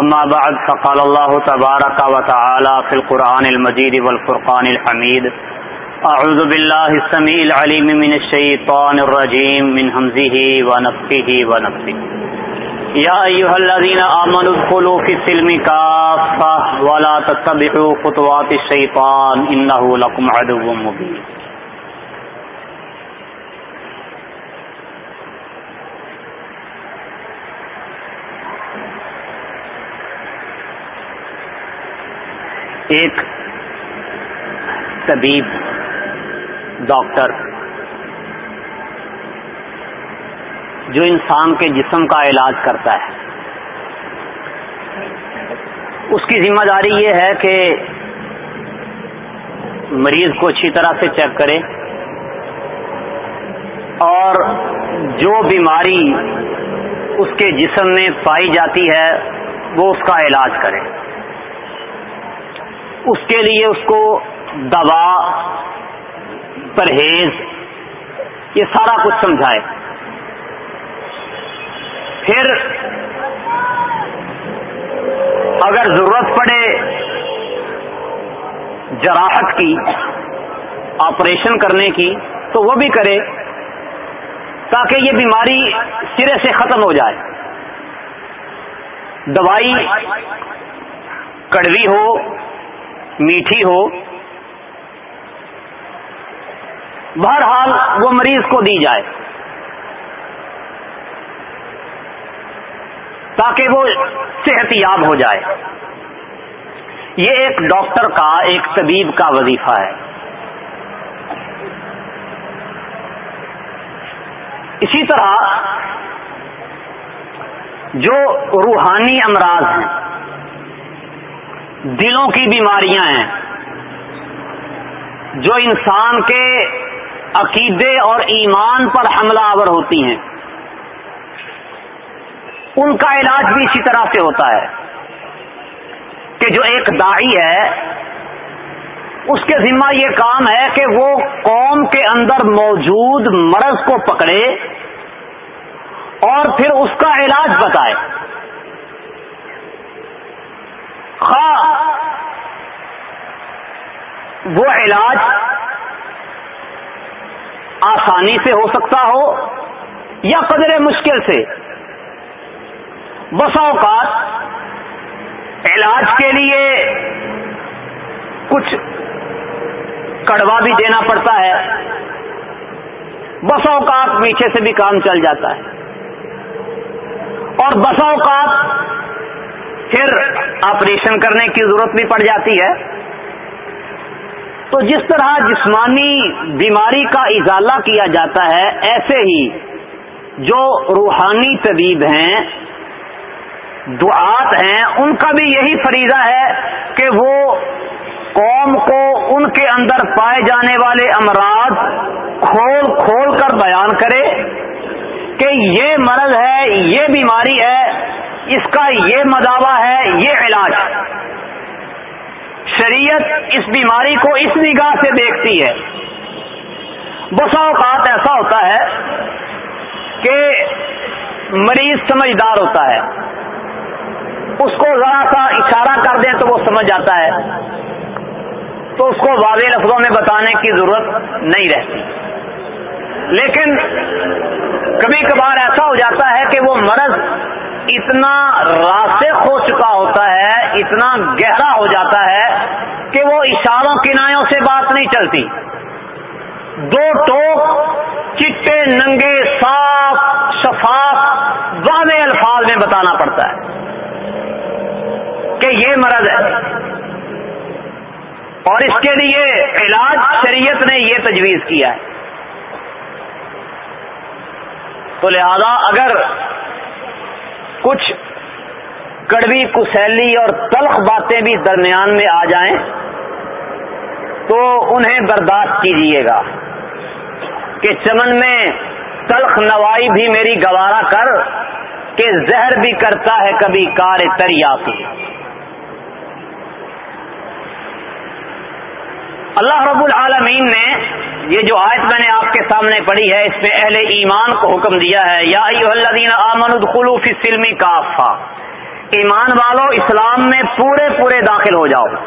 أما بعد، فقال الله تبارك وتعالى في القرآن المجيد والفرقان الحميد أعوذ بالله السميع العليم من الشيطان الرجيم، من همزه ونفخه ونفسه. يا أيها الذين آمنوا ادخلوا في السلم كافة ولا تتبعوا خطوات الشيطان، إنه لكم عدو مبين. ایک طبیب، ڈاکٹر، جو انسان کے جسم کا علاج کرتا ہے۔ اس کی ذمہ داری یہ ہے کہ مریض کو اچھی طرح سے چیک کرے اور جو بیماری اس کے جسم میں پائی جاتی ہے، وہ اس کا علاج کرے۔ اس کے لیے اس کو دوا، پرہیز، یہ سارا کچھ سمجھائے۔ پھر اگر ضرورت پڑے جراحت کی، آپریشن کرنے کی، تو وہ بھی کرے تاکہ یہ بیماری سرے سے ختم ہو جائے۔ دوائی کڑوی ہو میٹھی ہو، بہرحال وہ مریض کو دی جائے۔ تاکہ وہ صحت یاب ہو جائے۔ یہ ایک ڈاکٹر کا، ایک طبیب کا وظیفہ ہے۔ اسی طرح جو روحانی امراض ہیں دلوں کی بیماریاں ہیں۔ جو انسان کے عقیدے اور ایمان پر حملہ آور ہوتی ہیں۔ ان کا علاج بھی اسی طرح سے ہوتا ہے کہ جو ایک دائی ہے، اس کے ذمہ یہ کام ہے کہ وہ قوم کے اندر موجود مرض کو پکڑے اور پھر اس کا علاج بتائے۔ خواہ وہ علاج آسانی سے ہو سکتا ہو یا قدر مشکل سے۔ بسا اوقات علاج کے لیے کچھ کڑوا بھی دینا پڑتا ہے۔ بسا اوقات پیچھے سے بھی کام چل جاتا ہے۔ اور بسا اوقات پھر آپریشن کرنے کی ضرورت بھی پڑ جاتی ہے۔ تو جس طرح جسمانی بیماری کا ازالہ کیا جاتا ہے، ایسے ہی جو روحانی طبیب ہیں، دعات ہیں، ان کا بھی یہی فریضہ ہے کہ وہ قوم کو ان کے اندر پائے جانے والے امراض کھول کھول کر بیان کرے کہ یہ مرض ہے، یہ بیماری ہے اس کا یہ مداوع ہے، یہ علاج۔ شریعت اس بیماری کو اس نگاہ سے دیکھتی ہے۔ بسا اوقات ایسا ہوتا ہے کہ مریض سمجھدار ہوتا ہے۔ اس کو ذرا سا اشارہ کر دیں تو وہ سمجھ جاتا ہے۔ تو اس کو واضح لفظوں میں بتانے کی ضرورت نہیں رہتی۔ لیکن کبھی کبھار ایسا ہو جاتا ہے کہ وہ مرض اتنا راسخ ہو چکا ہوتا ہے، اتنا گہرا ہو جاتا ہے کہ وہ اشاروں کنایوں سے بات نہیں چلتی۔ دو ٹوک، چٹے، ننگے، صاف، شفاف، واضح الفاظ میں بتانا پڑتا ہے کہ یہ مرض ہے۔ اور اس کے لیے علاج، شریعت نے یہ تجویز کیا ہے۔ تو لہذا اگر کچھ کڑوی کسیلی اور تلخ باتیں بھی درمیان میں آ جائیں تو انہیں برداشت کیجیے گا کہ چمن میں تلخ نوائی بھی میری گوارا کر کہ زہر بھی کرتا ہے کبھی کار تریا کی اللہ رب العالمین نے یہ جو آیت میں نے آپ کے سامنے پڑھی ہے، اس میں اہل ایمان کو حکم دیا ہے، یا الذین آمنوا ادخلوا فی السلم ایمان والو، اسلام میں پورے پورے داخل ہو جاؤ۔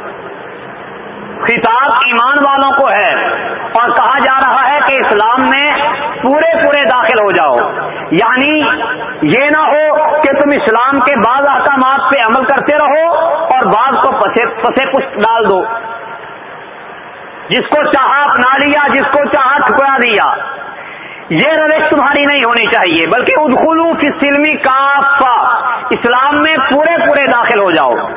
خطاب ایمان والوں کو ہے، اور کہا جا رہا ہے کہ اسلام میں پورے پورے داخل ہو جاؤ۔ یعنی یہ نہ ہو کہ تم اسلام کے بعض احکامات پہ عمل کرتے رہو اور بعض کو پسے پسے پش ڈال دو۔ جس کو چاہا اپنا لیا، جس کو چاہا ٹھکرا دیا۔ یہ روش تمہاری نہیں ہونی چاہیے، بلکہ ادخلو فی سلمی کافا اسلام میں پورے پورے داخل ہو جاؤ۔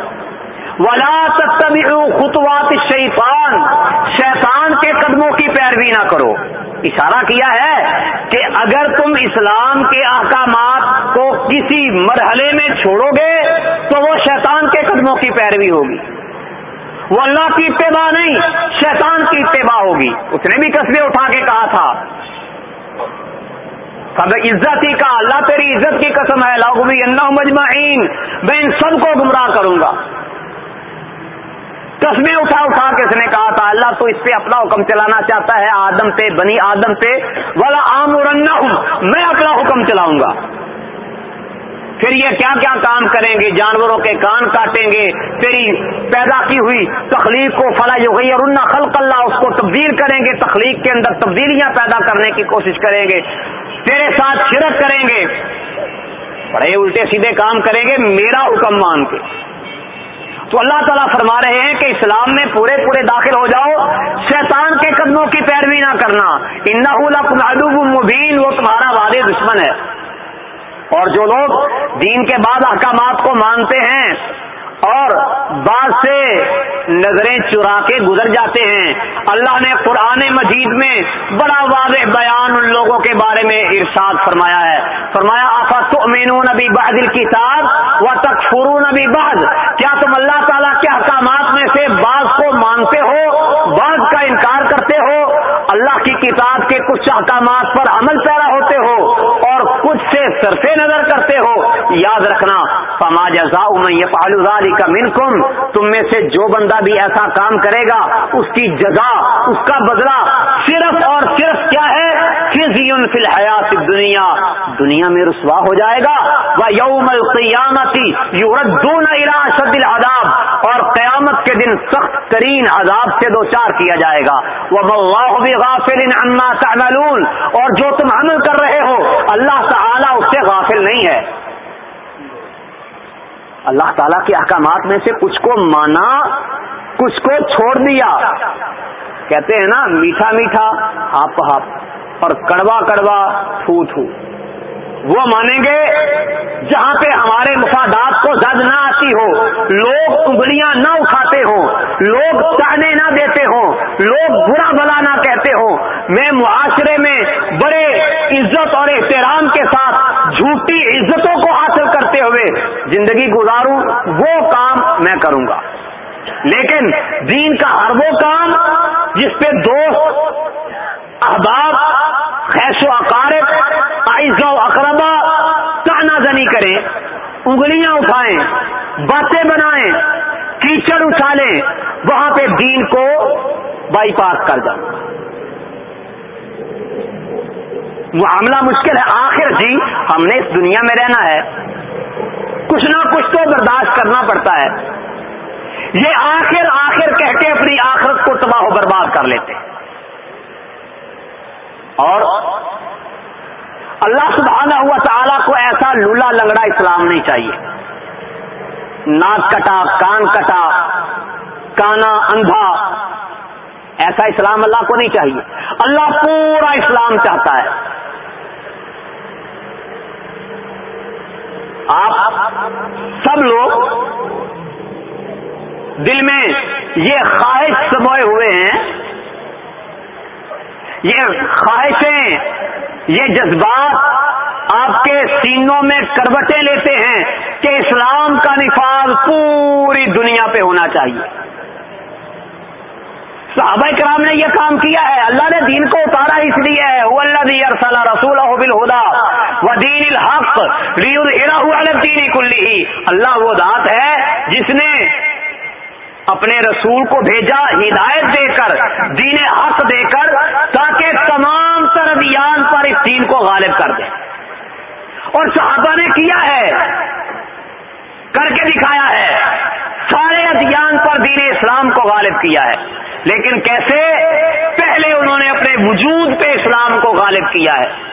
ولا تتبعوا خطوات الشیطان۔ شیطان کے قدموں کی پیروی نہ کرو۔ اشارہ کیا ہے کہ اگر تم اسلام کے احکامات کو کسی مرحلے میں چھوڑو گے، تو وہ شیطان کے قدموں کی پیروی ہوگی۔ وہ اللہ کی اتباع نہیں، شیطان کی اتباع ہوگی۔ اس نے بھی قصبے اٹھا کے کہا تھا۔ سب عزت ہی کا اللہ تیری عزت کی قسم ہے۔ لاگو بھی اللہ مجمعین میں ان سب کو گمراہ کروں گا۔ قسمیں اٹھا اٹھا کے اس نے کہا تھا، اللہ تو اس پہ اپنا حکم چلانا چاہتا ہے، آدم پہ، بنی آدم پہ۔ والا عام میں اپنا حکم چلاؤں گا۔ پھر یہ کیا کیا کام کریں گے؟ جانوروں کے کان کاٹیں گے، تیری پیدا کی ہوئی تخلیق کو فلاں گئی اور خلق اللہ، اس کو تبدیل کریں گے، تخلیق کے اندر تبدیلیاں پیدا کرنے کی کوشش کریں گے، تیرے ساتھ شرک کریں گے۔ بڑے الٹے سیدھے کام کریں گے میرا حکم مان کے۔ تو اللہ تعالیٰ فرما رہے ہیں کہ اسلام میں پورے پورے داخل ہو جاؤ، شیطان کے قدموں کی پیروی نہ کرنا۔ ان مبین، وہ تمہارا واد دشمن ہے۔ اور جو لوگ دین کے بعد احکامات کو مانتے ہیں اور بعض سے نظریں چرا کے گزر جاتے ہیں، اللہ نے قرآن مجید میں بڑا واضح بیان ان لوگوں کے بارے میں ارشاد فرمایا ہے۔ فرمایا آفا تو مینو نبی بہادر کتاب و تک نبی بہد کیا تم اللہ تعالیٰ کے احکامات میں سے بعض کو مانتے ہو؟ بعض کا انکار کرتے ہو؟ اللہ کی کتاب کے کچھ احکامات پر عمل پیرا ہوتے ہو اور کچھ سے صرف نظر کرتے ہو، یاد رکھنا، فما جزا میں یہ پالوزاری کا من تم میں سے جو بندہ بھی ایسا کام کرے گا، اس کی جزا، اس کا بدلہ صرف اور صرف کیا ہے؟ فی الحیات دنیا دنیا میں رسوا ہو جائے گا۔ وہ یوم القیامتی یوردون الى شد العذاب۔ اور قیامت کے دن سخت ترین عذاب سے دو چار کیا جائے گا۔ وہ غافل عما تعملون۔ اور جو تم عمل کر رہے ہو، اللہ تعالی نہیں ہے۔ اللہ تعالیٰ کے احکامات میں سے کچھ کو مانا، کچھ کو چھوڑ دیا۔ کہتے ہیں نا، میٹھا میٹھا، ہاپ ہاپ، اور کڑوا کڑوا تھو تھو وہ مانیں گے، جہاں پہ ہمارے مفادات کو زد نہ آتی ہو، لوگ انگلیاں نہ اٹھاتے ہوں لوگ چاہنے نہ دیتے ہوں لوگ برا بلا نہ کہتے ہوں میں معاشرے میں بڑے عزت اور احترام کے ساتھ جھوٹی عزتوں کو حاصل کرتے ہوئے زندگی گزاروں، وہ کام میں کروں گا۔ لیکن دین کا ہر وہ کام جس پہ دوست، احباب، خیش و اقارب عائز و اقربا تانا زنی کریں، انگلیاں اٹھائیں، باتیں بنائیں، کیچڑ اچھالیں وہاں پہ دین کو بائی پاس کر جاؤں۔ معاملہ مشکل ہے، آخر جی ہم نے اس دنیا میں رہنا ہے۔ کچھ نہ کچھ تو برداشت کرنا پڑتا ہے۔ یہ آخر آخر کہہ کے اپنی آخرت کو تباہ و برباد کر لیتے اور اللہ سبحانہ ہوا تعالیٰ کو ایسا لولا لنگڑا اسلام نہیں چاہیے۔ ناک کٹا، کان کٹا، کانا اندھا، ایسا اسلام اللہ کو نہیں چاہیے۔ اللہ پورا اسلام چاہتا ہے۔ آپ سب لوگ دل میں یہ خواہش سموئے ہوئے ہیں، یہ خواہشیں، یہ جذبات آپ کے سینوں میں کروٹیں لیتے ہیں کہ اسلام کا نفاذ پوری دنیا پہ ہونا چاہیے۔ صحابہ کرام نے یہ کام کیا ہے۔ اللہ نے دین کو اتارا اس لیے۔ ہے وہ اللہ ارسلہ رسول بالہدا و دین الحق دین کلی اللہ وہ ذات ہے جس نے اپنے رسول کو بھیجا ہدایت دے کر، دین حق دے کر، تاکہ تمام تر ادیان پر اس دین کو غالب کر دے۔ اور صحابہ نے کیا ہے؟ کر کے دکھایا ہے۔ سارے ادیان پر دین اسلام کو غالب کیا ہے۔ لیکن کیسے؟ پہلے انہوں نے اپنے وجود پہ اسلام کو غالب کیا ہے۔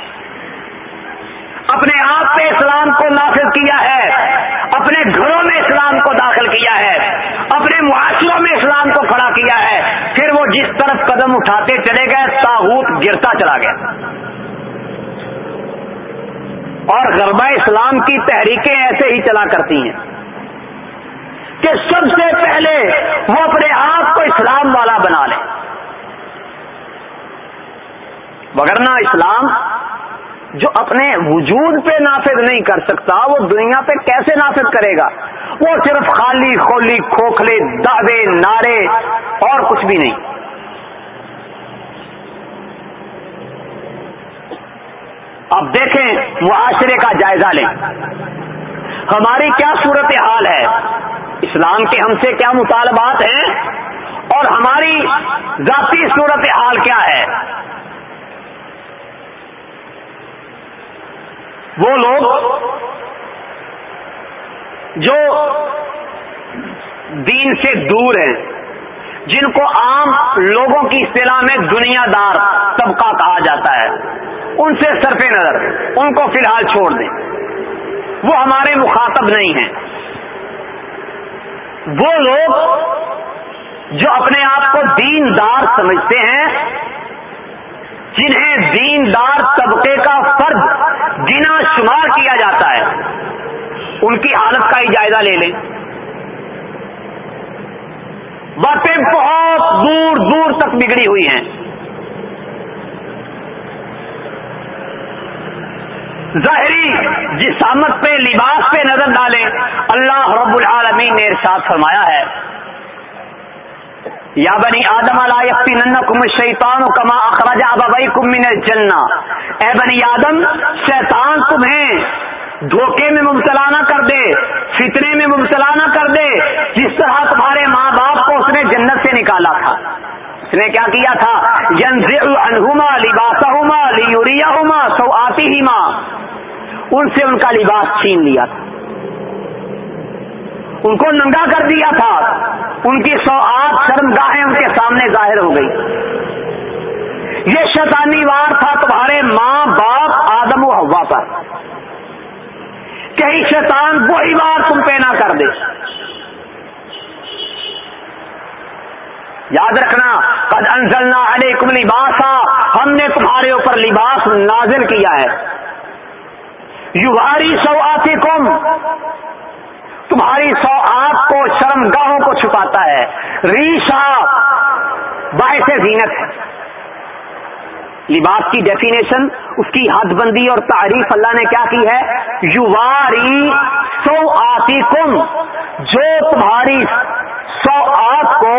اپنے آپ پہ اسلام کو نافذ کیا ہے۔ اپنے گھروں میں اسلام کو داخل کیا ہے۔ اپنے معاشروں میں اسلام کو کھڑا کیا ہے۔ پھر وہ جس طرف قدم اٹھاتے چلے گئے تاحوت گرتا چلا گیا۔ اور غربہ اسلام کی تحریکیں ایسے ہی چلا کرتی ہیں۔ کہ سب سے پہلے وہ اپنے آپ کو اسلام والا بنا لے۔ وگرنہ اسلام جو اپنے وجود پہ نافذ نہیں کر سکتا، وہ دنیا پہ کیسے نافذ کرے گا؟ وہ صرف خالی خولی، کھوکھلے، دعوے، نعرے اور کچھ بھی نہیں۔ اب دیکھیں معاشرے کا جائزہ لیں۔ ہماری کیا صورت حال ہے؟ اسلام کے ہم سے کیا مطالبات ہیں؟ اور ہماری ذاتی صورت حال کیا ہے؟ وہ لوگ جو دین سے دور ہیں، جن کو عام لوگوں کی اصطلاح میں دنیا دار طبقہ کہا جاتا ہے، ان سے صرف نظر، ان کو فی الحال چھوڑ دیں۔ وہ ہمارے مخاطب نہیں ہیں۔ وہ لوگ جو اپنے آپ کو دین دار سمجھتے ہیں، جنہیں دیندار طبقے کا فرد گنا شمار کیا جاتا ہے، ان کی حالت کا ہی جائزہ لے لیں۔ باتیں بہت دور دور تک بگڑی ہوئی ہیں۔ ظاہری جسامت پہ، لباس پہ نظر ڈالیں۔ اللہ رب العالمین نے ارشاد فرمایا ہے۔ یا بنی آدم کم شیطان کما اخراج ابئی کمن جنا اے بنی آدم، شیطان تمہیں دھوکے میں مبتلا نہ کر دے، فتنے میں مبتلا نہ کر دے۔ جس طرح تمہارے ماں باپ کو اس نے جنت سے نکالا تھا۔ اس نے کیا کیا تھا؟ انہما لباسا ہوما لیوریا ہوما سو آتی ہی ماں ان سے ان کا لباس چھین لیا تھا۔ ان کو ننگا کر دیا تھا۔ ان کی سو آٹھ شرم گاہیں ان کے سامنے ظاہر ہو گئی۔ یہ شیطانی وار تھا تمہارے ماں باپ آدم و ہوا پر۔ کہیں شیطان وہی وار تم پہ نہ کر دے۔ یاد رکھنا، قد انزلنا علیکم لباسا، ہم نے تمہارے اوپر لباس نازل کیا ہے۔ یوہاری سو آتی کم تمہاری سو آپ کو شرم گاہوں کو چھپاتا ہے۔ ریشا باعث زینت ہے۔ لباس کی ڈیفینیشن اس کی حد بندی اور تعریف اللہ نے کیا کی ہے؟ یواری سو آتی کم جو تمہاری سو آپ کو،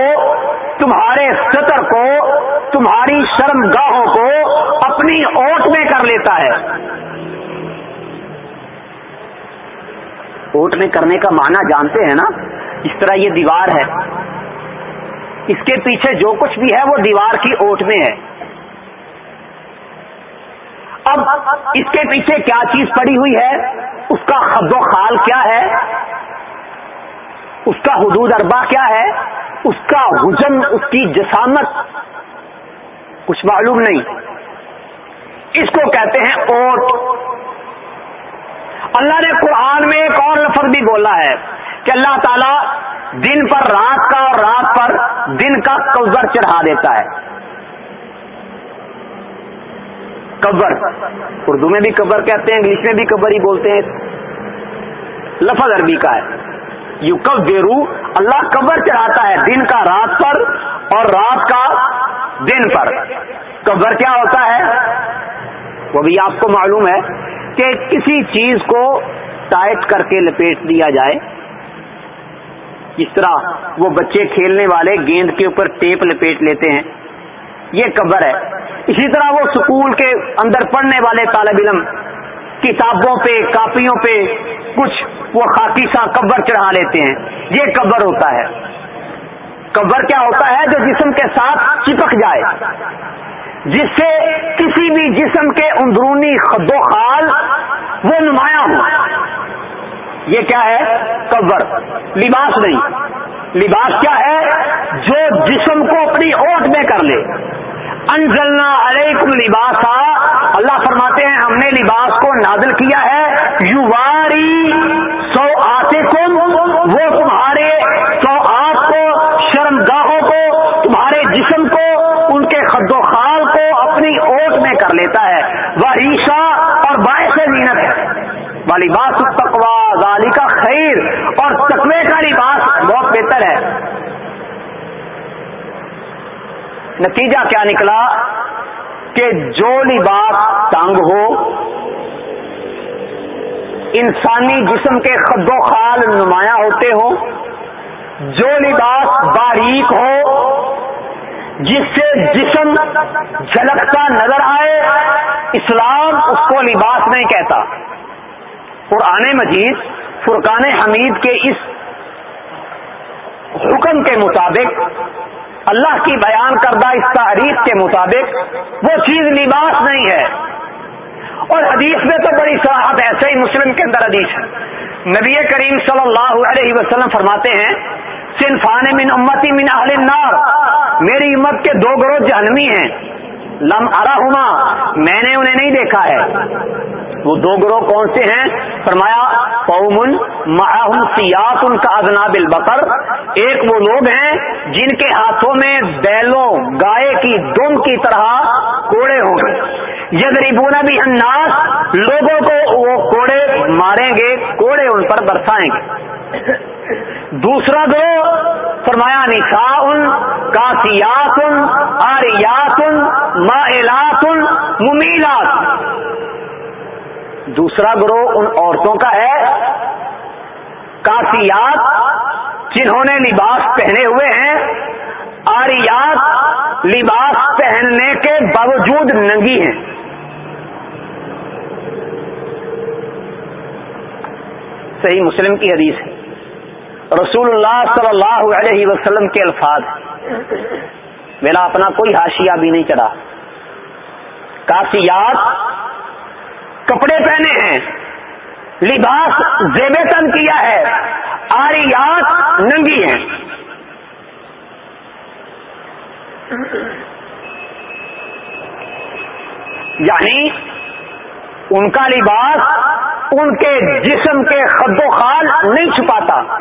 تمہارے سطر کو، تمہاری شرم گاہوں کو اپنی اوٹ میں کر لیتا ہے۔ اوٹ میں کرنے کا معنی جانتے ہیں نا؟ اس طرح یہ دیوار ہے۔ اس کے پیچھے جو کچھ بھی ہے، وہ دیوار کی اوٹ میں ہے۔ اب اس کے پیچھے کیا چیز پڑی ہوئی ہے؟ اس کا خد و خال کیا ہے؟ اس کا حدود اربا کیا ہے؟ اس کا حجم، اس کی جسامت؟ کچھ معلوم نہیں۔ اس کو کہتے ہیں اوٹ۔ اللہ نے قرآن میں ایک اور لفظ بھی بولا ہے کہ اللہ تعالیٰ دن پر رات کا اور رات پر دن کا قبر چڑھا دیتا ہے۔ قبر اردو میں بھی قبر کہتے ہیں، انگلش میں بھی قبر ہی بولتے ہیں۔ لفظ عربی کا ہے۔ یو کب ویرو اللہ قبر چڑھاتا ہے دن کا رات پر اور رات کا دن پر۔ قبر کیا ہوتا ہے؟ وہ بھی آپ کو معلوم ہے کہ کسی چیز کو ٹائٹ کر کے لپیٹ دیا جائے۔ اس طرح وہ بچے کھیلنے والے گیند کے اوپر ٹیپ لپیٹ لیتے ہیں۔ یہ قبر ہے۔ اسی طرح وہ سکول کے اندر پڑھنے والے طالب علم، کتابوں پہ، کاپیوں پہ کچھ وہ خاکی سا قبر چڑھا لیتے ہیں۔ یہ قبر ہوتا ہے۔ قبر کیا ہوتا ہے؟ جو جسم کے ساتھ چپک جائے۔ جس سے کسی بھی جسم کے اندرونی خد و خال وہ نمایاں ہو۔ یہ کیا ہے؟ قبر۔ لباس نہیں۔ لباس کیا ہے؟ جو جسم کو اپنی اوٹ میں کر لے۔ انزلنا علیکم لباسا۔ اللہ فرماتے ہیں، ہم نے لباس کو نازل کیا ہے۔ یو واری سو آتے کم وہ تمہارے سو آپ کو شرم گاہوں کو، تمہارے جسم کو، ان کے خد و خال کو اپنی اوٹ میں کر لیتا ہے۔ وہ ریشا اور باعث زینت ہے۔ وہ لباس تقوا غالی کا خیر، اور تقوی کا لباس بہتر ہے۔ نتیجہ کیا نکلا کہ جو لباس تنگ ہو، انسانی جسم کے خد و خال نمایاں ہوتے ہوں جو لباس باریک ہو، جس سے جسم جھلکتا نظر آئے، اسلام اس کو لباس نہیں کہتا۔ قرآن مجید، فرقان حمید کے اس حکم کے مطابق، اللہ کی بیان کردہ اس تاریخ کے مطابق وہ چیز لباس نہیں ہے۔ اور حدیث میں تو بڑی صلاحت ایسے ہی مسلم کے اندر حدیث ہے۔ نبی کریم صلی اللہ علیہ وسلم فرماتے ہیں، صنفان من امتی من اہل النار، میری امت کے دو گروہ جہنمی ہیں۔ لم ارا میں نے انہیں نہیں دیکھا ہے۔ وہ دو گروہ کون سے ہیں؟ فرمایا قومن معاہم سیاس ان کا ادناب البقر۔ ایک وہ لوگ ہیں جن کے ہاتھوں میں بیلوں، گائے کی دم کی طرح کوڑے ہوں گے۔ یدریبون بھی اناس لوگوں کو وہ کوڑے ماریں گے، کوڑے ان پر برسائیں گے۔ دوسرا گروہ، فرمایا نسا ان کاسیاتن آریاتن مائلاتن ممیلات۔ دوسرا گروہ ان عورتوں کا ہے۔ کافیات جنہوں نے لباس پہنے ہوئے ہیں۔ آریات لباس پہننے کے باوجود ننگی ہیں۔ صحیح مسلم کی حدیث ہے۔ رسول اللہ صلی اللہ علیہ وسلم کے الفاظ میرا اپنا کوئی حاشیہ بھی نہیں چڑھا۔ کافیات کپڑے پہنے ہیں۔ لباس زیب تن کیا ہے۔ آریات ننگی ہیں۔ یعنی ان کا لباس ان کے جسم کے خد و خال نہیں چھپاتا۔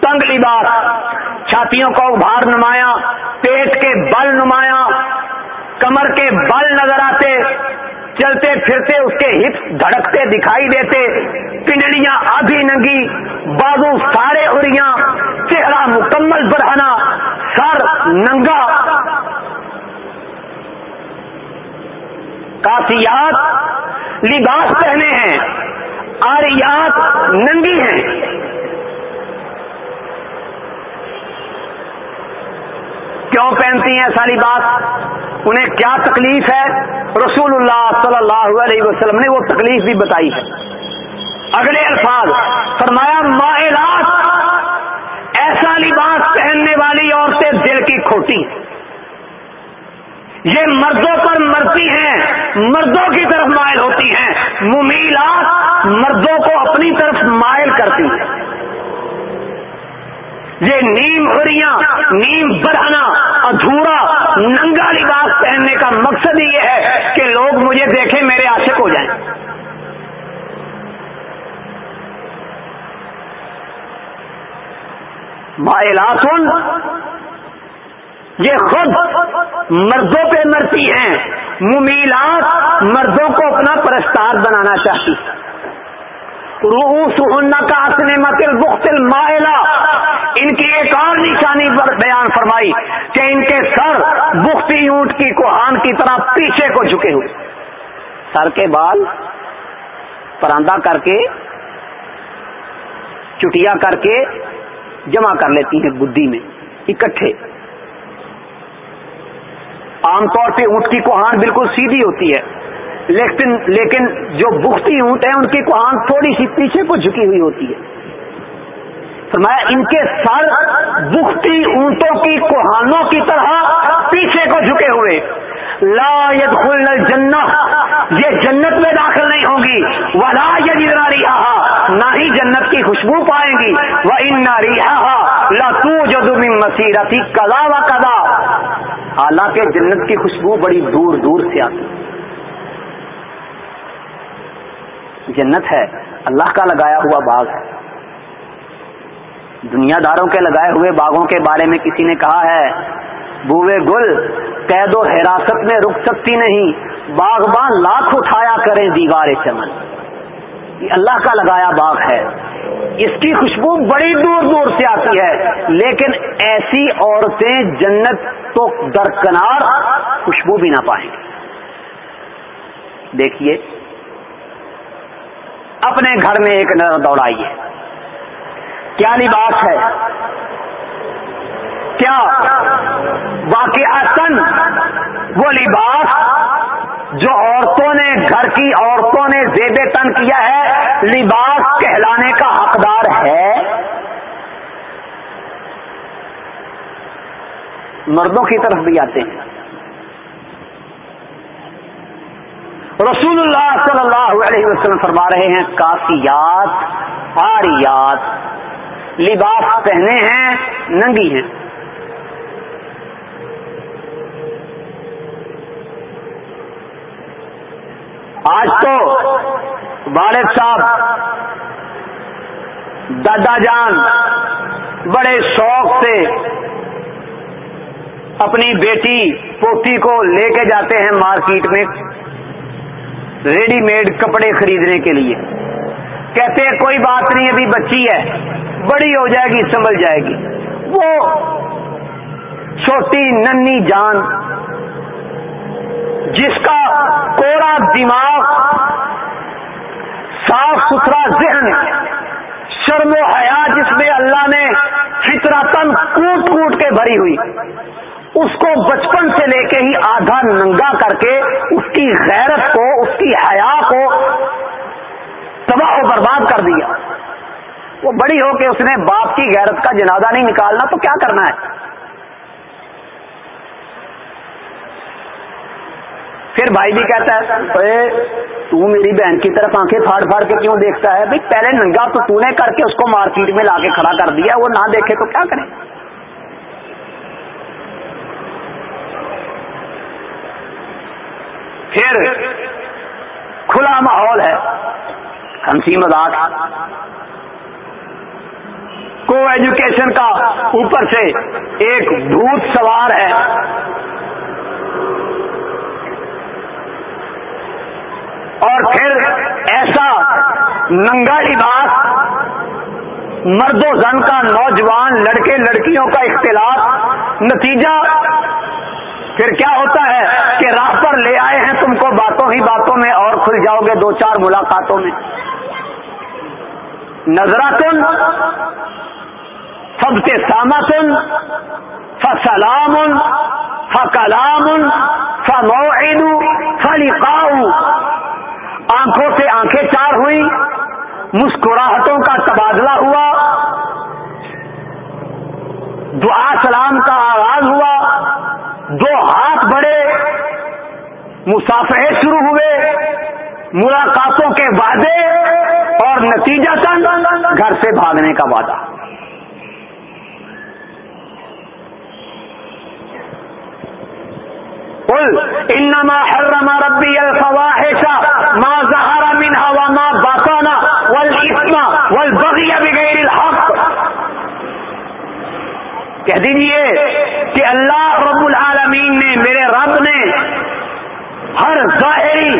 تنگ لباس چھاتیوں کا ابھار نمایاں، پیٹ کے بل نمایاں کمر کے بل نظر آتے، چلتے پھرتے اس کے ہپ دھڑکتے دکھائی دیتے، پنڈلیاں آدھی ننگی، بازو سارے اریاں، چہرہ مکمل بڑھانا سر ننگا۔ کافیات لباس پہنے ہیں، آریات ننگی ہیں۔ کیوں پہنتی ہیں ایسا لباس انہیں کیا تکلیف ہے؟ رسول اللہ صلی اللہ علیہ وسلم نے وہ تکلیف بھی بتائی ہے۔ اگلے الفاظ، فرمایا مائلات ایسا لباس پہننے والی عورتیں دل کی کھوٹی۔ یہ مردوں پر مرتی ہیں، مردوں کی طرف مائل ہوتی ہیں۔ ممیلات مردوں کو اپنی طرف مائل کرتی۔ ہیں یہ نیم ہریاں، نیم بڑھانا ادھورا، ننگا لباس پہننے کا مقصد یہ ہے کہ لوگ مجھے دیکھیں، میرے عاشق ہو جائیں۔ مائلاتن، یہ خود مردوں پہ مرتی ہیں۔ ممیلات مردوں کو اپنا پرستار بنانا چاہتی روح سہنا کا اصل متل بختل مائلہ ان کی ایک اور نشانی پر بیان فرمائی کہ ان کے سر بختی اونٹ کی کوہان کی طرح پیچھے کو جھکے ہوئے۔ سر کے بال پراندہ کر کے، چٹیا کر کے جمع کر لیتی ہیں بدھی میں، اکٹھے۔ عام طور پہ اونٹ کی کوہان بالکل سیدھی ہوتی ہے۔ لیکن لیکن جو بختی اونٹ ہیں، ان کی کوہان تھوڑی سی پیچھے کو جھکی ہوئی ہوتی ہے۔ فرمایا، ان کے سر بختی اونٹوں کی کوہانوں کی طرح پیچھے کو جھکے ہوئے۔ لا يدخل الجنہ، یہ جنت میں داخل نہیں ہوں گی۔ ولا یجدنا ریحا نہ ہی جنت کی خوشبو پائیں گی۔ وہ ان ریحا لا توجد من مسیرتی و کدا حالانکہ جنت کی خوشبو بڑی دور دور سے آتی ہے۔ جنت ہے، اللہ کا لگایا ہوا باغ ہے۔ دنیا داروں کے لگائے ہوئے باغوں کے بارے میں کسی نے کہا ہے بوے گل، قید و حراست میں رک سکتی نہیں، باغبان لاکھ اٹھایا کریں دیوار چمن۔ یہ اللہ کا لگایا باغ ہے۔ اس کی خوشبو بڑی دور دور سے آتی ہے۔ لیکن ایسی عورتیں جنت تو درکنار خوشبو بھی نہ پائیں۔ گی دیکھیے اپنے گھر میں ایک نظر دوڑائیے کیا لباس ہے؟ کیا واقع وہ لباس جو عورتوں نے گھر کی عورتوں نے زیب تن کیا ہے، لباس کہلانے کا حقدار ہے؟ مردوں کی طرف بھی آتے ہیں۔ رسول اللہ صلی اللہ علیہ وسلم فرما رہے ہیں کافیات آریات، لباس پہنے ہیں، ننگی ہیں۔ آج تو والد صاحب، دادا جان بڑے شوق سے اپنی بیٹی پوتی کو لے کے جاتے ہیں مارکیٹ میں۔ ریڈی میڈ کپڑے خریدنے کے لیے۔ کہتے ہیں، کوئی بات نہیں، ابھی بچی ہے۔ بڑی ہو جائے گی، سنبھل جائے گی۔ وہ چھوٹی ننی جان، جس کا کوڑا دماغ، صاف ستھرا ذہن، شرم و حیا جس میں اللہ نے فطرا تن کوٹ کوٹ کے بھری ہوئی۔ اس کو بچپن سے لے کے ہی آدھا ننگا کر کے اس کی غیرت کو، اس کی حیا کو تباہ و برباد کر دیا۔ وہ بڑی ہو کہ اس نے باپ کی غیرت کا جنازہ نہیں نکالنا تو کیا کرنا ہے؟ پھر بھائی بھی کہتا ہے تو میری بہن کی طرف آنکھیں پھاڑ پھاڑ کے کیوں دیکھتا ہے؟ بھائی، پہلے ننگا تو تو نے کر کے اس کو مارکیٹ میں لا کے کھڑا کر دیا، وہ نہ دیکھے تو کیا کرے؟ پھر کھلا ماحول ہے، ہنسی مذاق۔ کو ایجوکیشن کا اوپر سے ایک بھوت سوار ہے۔ اور پھر ایسا ننگا لباس مرد و زن کا نوجوان لڑکے لڑکیوں کا اختلاف، نتیجہ پھر کیا ہوتا ہے کہ راہ پر لے آئے ہیں تم کو باتوں میں اور کھل جاؤ گے دو چار ملاقاتوں میں۔ نظرا تن سب سے سامتن فسلام فکلام فموعد، فلقاء۔ آنکھوں سے آنکھیں چار ہوئی مسکراہٹوں کا تبادلہ ہوا۔ دعا سلام کا آغاز ہوا۔ دو ہاتھ بڑے مسافر ملاقاتوں کے وعدے اور نتیجہ تن گھر سے بھاگنے کا وعدہ۔ قل، انما حرم ربی الفواحش ما ظهر منها وما بطن والاثم والبغي بغیر الحق۔ کہہ دیجیے کہ اللہ رب العالمین نے میرے رب نے ہر ظاہری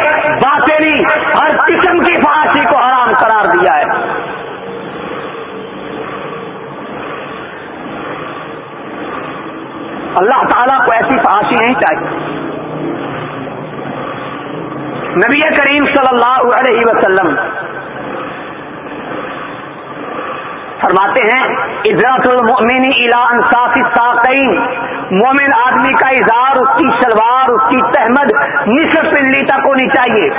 قسم کی فحاشی کو حرام قرار دیا ہے۔ اللہ تعالیٰ کو ایسی پھانسی نہیں چاہیے۔ نبی کریم صلی اللہ علیہ وسلم فرماتے ہیں اجرت المؤمن الى انصاف الساقین۔ مومن آدمی کا اظہار، اس کی شلوار، اس کی تحمد نصف پنڈلی تک ہونی چاہیے۔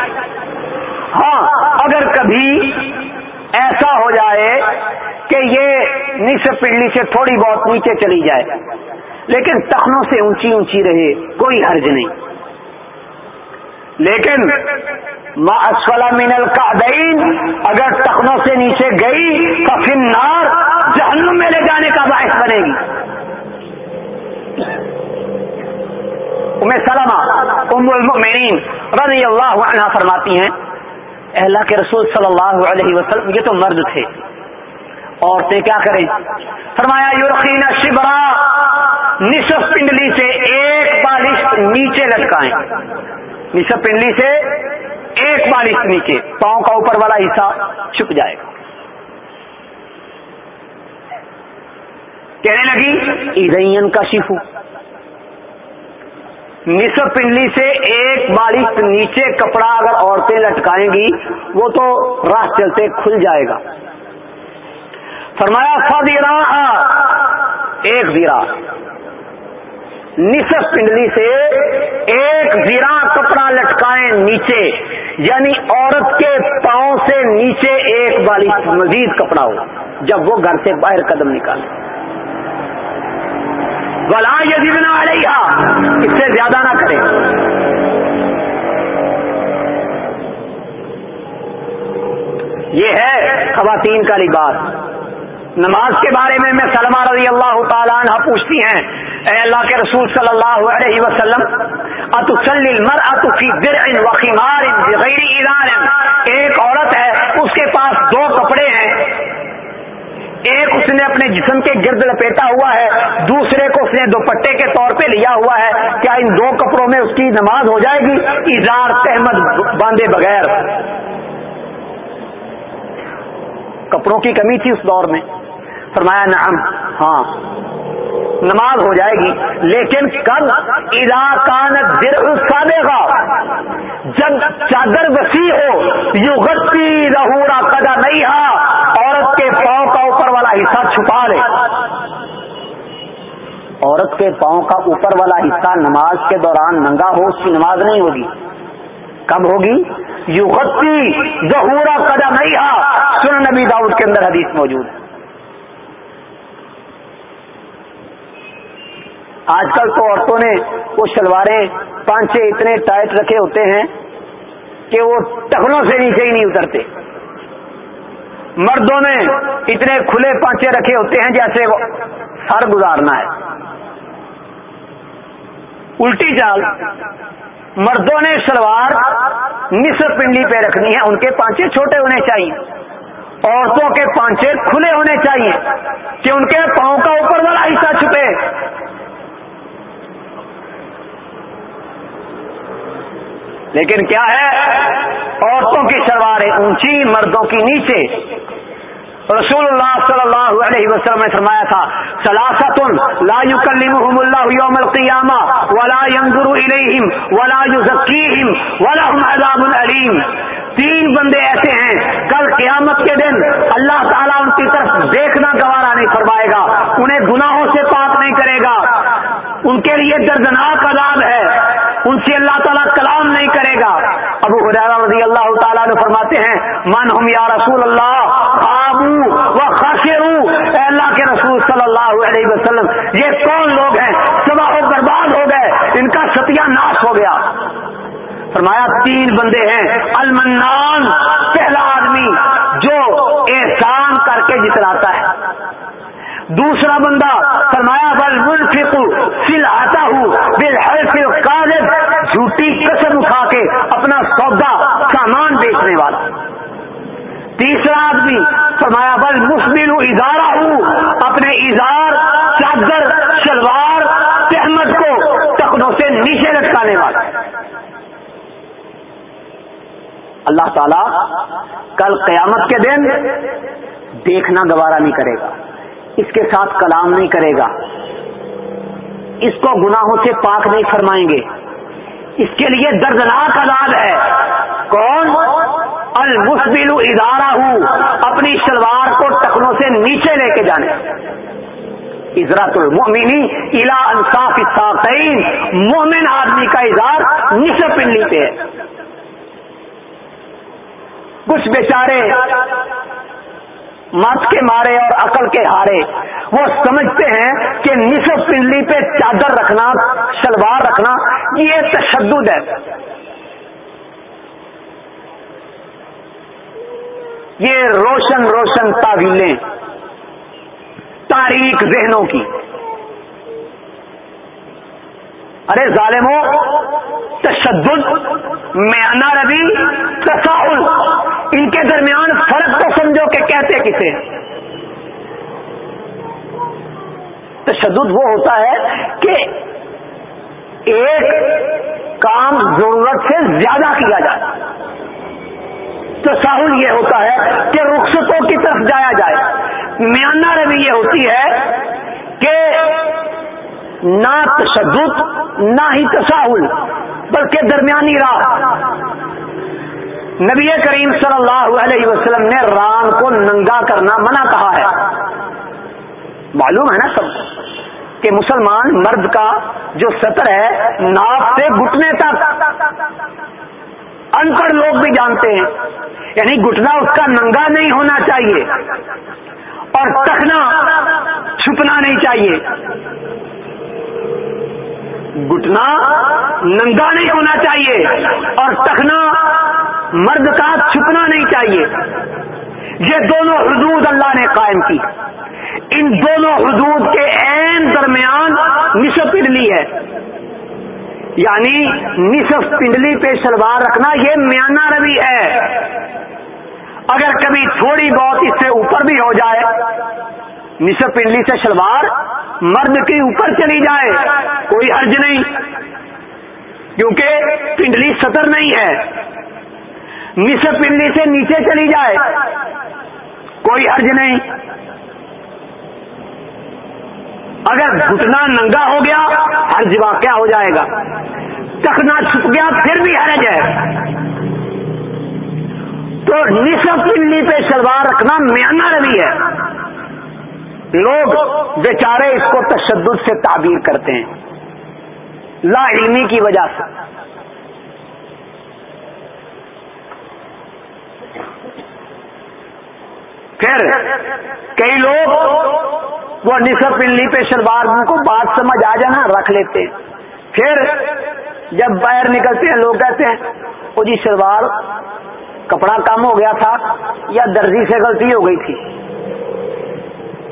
ہاں اگر کبھی ایسا ہو جائے کہ یہ نصف پنڈلی سے تھوڑی بہت نیچے چلی جائے، لیکن تخنوں سے اونچی اونچی رہے، کوئی حرج نہیں۔ لیکن من القعدین اگر تخنوں سے نیچے گئی تو پھر نار جہنم میں لے جانے کا باعث بنے گی۔ سلمہ، ام المؤمنین رضی اللہ عنہ فرماتی ہیں اللہ کے رسول صلی اللہ علیہ وسلم یہ تو مرد تھے۔ عورتیں کیا کریں؟ فرمایا، یورقین شبرا نصف پنڈلی سے ایک بالش نیچے لٹکائیں۔ نصف پنڈلی سے ایک بالش نیچے، پاؤں کا اوپر والا حصہ چھپ جائے۔ گا کہنے لگی ایزین کا شیفو۔ نصف پنڈلی سے ایک بالش نیچے کپڑا اگر عورتیں لٹکائیں گی، وہ تو راہ چلتے کھل جائے گا۔ فرمایا فا ایک زیرا نصف پنڈلی سے ایک زیرا کپڑا لٹکائیں نیچے یعنی عورت کے پاؤں سے نیچے ایک بالش مزید کپڑا ہو، جب وہ گھر سے باہر قدم نکالے۔ ولا یزیدنا علیہ اس سے زیادہ نہ کرے۔ یہ ہے خواتین کا لباس۔ نماز کے بارے میں میں سلمہ رضی اللہ تعالیٰ عنہ پوچھتی ہیں، اے اللہ کے رسول صلی اللہ علیہ وسلم اتسلی مر اتفی در وخیمار غیر ایران ایک عورت ہے اس کے پاس دو کپڑے ہیں ایک اس نے اپنے جسم کے گرد لپیٹا ہوا ہے، دوسرے کو اس نے دوپٹے کے طور پہ لیا ہوا ہے۔ کیا ان دو کپڑوں میں اس کی نماز ہو جائے گی؟ اظہار تحمد باندھے بغیر۔ کپڑوں کی کمی تھی اس دور میں۔ فرمایا، نعم ہاں نماز ہو جائے گی۔ لیکن کب ادا کانت در گا جب چادر وسیع ہو یو گتی رہورا کدا نہیں ہا عورت کے پاؤں کا اوپر والا حصہ چھپا لے عورت کے پاؤں کا اوپر والا حصہ نماز کے دوران ننگا ہو، اس کی نماز نہیں ہوگی۔ کب ہوگی؟ یو گتی ظہورا کدا نہیں ہا سن نبی داؤد کے اندر حدیث موجود۔ آج کل تو عورتوں نے وہ شلواریں، پانچے اتنے ٹائٹ رکھے ہوتے ہیں کہ وہ ٹخنوں سے نیچے ہی نہیں اترتے۔ مردوں نے اتنے کھلے پانچے رکھے ہوتے ہیں جیسے وہ سر گزارنا ہے۔ الٹی چال مردوں نے شلوار نصف پنڈلی پہ رکھنی ہے، ان کے پانچے چھوٹے ہونے چاہیے۔ عورتوں کے پانچے کھلے ہونے چاہیے کہ ان کے پاؤں کا اوپر والا حصہ چھپے۔ لیکن کیا ہے؟ عورتوں کی شلواریں اونچی، مردوں کی نیچے۔ رسول اللہ صلی اللہ علیہ وسلم نے فرمایا تھا سلاست لا يكلمهم الله يوم القيامه ولا ينظر اليهم ولا يزكيهم ولهم عذاب اليم تین بندے ایسے ہیں، کل قیامت کے دن اللہ تعالیٰ ان کی طرف دیکھنا گوارا نہیں فرمائے گا، انہیں گناہوں سے پاک نہیں کرے گا۔ ان کے لیے دردناک عذاب تعالیٰ فرماتے ہیں، من ہم یا رسول اللہ آبو و خاشرو اے اللہ کے رسول صلی اللہ علیہ وسلم، یہ کون لوگ ہیں؟ سب برباد ہو گئے، ان کا ستیہ ناش ہو گیا۔ فرمایا، تین بندے ہیں، المنان، پہلا آدمی جو احسان کر کے جتلاتا ہے۔ دوسرا بندہ فرمایا بل منفق سل آتا ہوں بل ہر جھوٹی کسر اٹھا کے اپنا سودا سامان بیچنے والا۔ تیسرا آدمی فرمایا، بل مسبل ادارہ ہوں۔ اپنے اظہار، چادر، شلوار تحمد کو ٹکڑوں سے نیچے لٹکانے والا۔ اللہ تعالی کل قیامت کے دن دیکھنا گوارا نہیں کرے گا، اس کے ساتھ کلام نہیں کرے گا۔ اس کو گناہوں سے پاک نہیں فرمائیں گے۔ اس کے لیے دردناک عذاب ہے۔ کون؟ المسبل ادارہ ہوں اپنی شلوار کو ٹکنوں سے نیچے لے کے جانے۔ عزرت المومنی الا انصاف ساقین مومن آدمی کا اظہار نصف پنڈلی پہ ہے۔ کچھ بیچارے مت کے مارے اور عقل کے ہارے، وہ سمجھتے ہیں کہ نصف پنڈلی پہ چادر رکھنا، شلوار رکھنا، یہ تشدد ہے۔ یہ روشن روشن تعویلیں تاریخ ذہنوں کی۔ ارے ظالموں تشدد، میانہ روی تصاہل ان کے درمیان فرق تو سمجھو کہ کہتے کسے۔ تشدد وہ ہوتا ہے کہ ایک کام ضرورت سے زیادہ کیا جائے۔ تصاہل یہ ہوتا ہے کہ رخصتوں کی طرف جایا جائے۔ میانہ روی یہ ہوتی ہے کہ نہ تشدد، نہ ہی تصاہل بلکہ درمیانی راہ۔ نبی کریم صلی اللہ علیہ وسلم نے رام کو ننگا کرنا منع کہا ہے۔ معلوم ہے نا سب کہ مسلمان مرد کا جو سطر ہے ناپ سے گھٹنے تک۔ ان پڑھ لوگ بھی جانتے ہیں۔ یعنی گھٹنا اس کا ننگا نہیں ہونا چاہیے اور تخنا چھپنا نہیں چاہیے۔ گٹنا ننگا نہیں ہونا چاہیے اور تخنا مرد کا چھپنا نہیں چاہیے۔ یہ دونوں حدود اللہ نے قائم کی۔ ان دونوں حدود کے عین درمیان نصف پنڈلی ہے۔ یعنی نصف پنڈلی پہ شلوار رکھنا، یہ میانہ روی ہے۔ اگر کبھی تھوڑی بہت اس سے اوپر بھی ہو جائے، نصف پنڈلی سے شلوار مرد کے اوپر چلی جائے، کوئی حرج نہیں۔ کیونکہ پنڈلی سطر نہیں ہے۔ نصف پنڈلی سے نیچے چلی جائے، کوئی حرج نہیں۔ اگر گھٹنا ننگا ہو گیا حرج واقع ہو جائے گا؟ چکنا چھپ گیا، پھر بھی حرج ہے۔ تو نصف پنڈلی پہ شلوار رکھنا میانہ روی ہے۔ لوگ بیچارے اس کو تشدد سے تعبیر کرتے ہیں۔ لا علمی کی وجہ سے۔ پھر کئی لوگ وہ نصف پلی پہ شلوار کو بات سمجھ آ جانا رکھ لیتے ہیں۔ پھر جب باہر نکلتے ہیں، لوگ کہتے ہیں وہ جی شلوار کپڑا کم ہو گیا تھا یا درزی سے غلطی ہو گئی تھی۔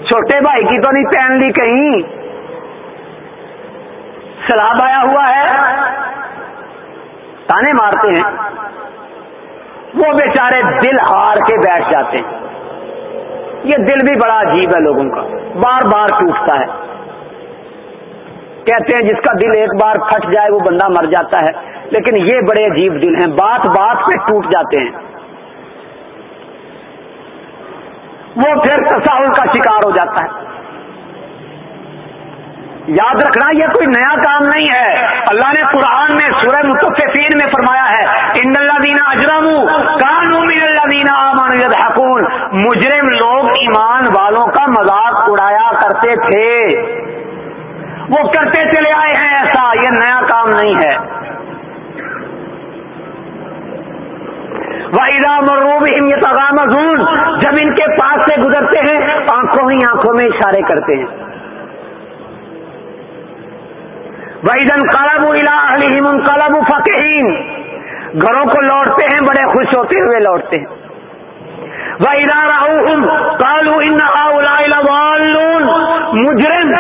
چھوٹے بھائی کی تو نہیں، پہن لی کہیں۔ سلاب آیا ہوا ہے۔ تانے مارتے ہیں۔ وہ بیچارے دل ہار کے بیٹھ جاتے ہیں۔ یہ دل بھی بڑا عجیب ہے لوگوں کا۔ بار بار ٹوٹتا ہے۔ کہتے ہیں جس کا دل ایک بار پھٹ جائے وہ بندہ مر جاتا ہے۔ لیکن یہ بڑے عجیب دل ہیں۔ بات بات پہ ٹوٹ جاتے ہیں۔ وہ پھر تصاہل کا شکار ہو جاتا ہے۔ یاد رکھنا، یہ کوئی نیا کام نہیں ہے۔ اللہ نے قرآن میں، سورہ متفقین میں فرمایا ہے، ان اللہ دینا اجرم کانوم اللہ دینا مجرم لوگ ایمان والوں کا مذاق اڑایا کرتے تھے۔ وہ کرتے چلے آئے ہیں ایسا، یہ نیا کام نہیں ہے۔ مروب جب ان کے پاس سے گزرتے ہیں، آنکھوں ہی آنکھوں میں اشارے کرتے ہیں۔ وحیدن کالب علیم کالب فقین گھروں کو لوٹتے ہیں، بڑے خوش ہوتے ہوئے لوٹتے ہیں۔ کالو مجرم۔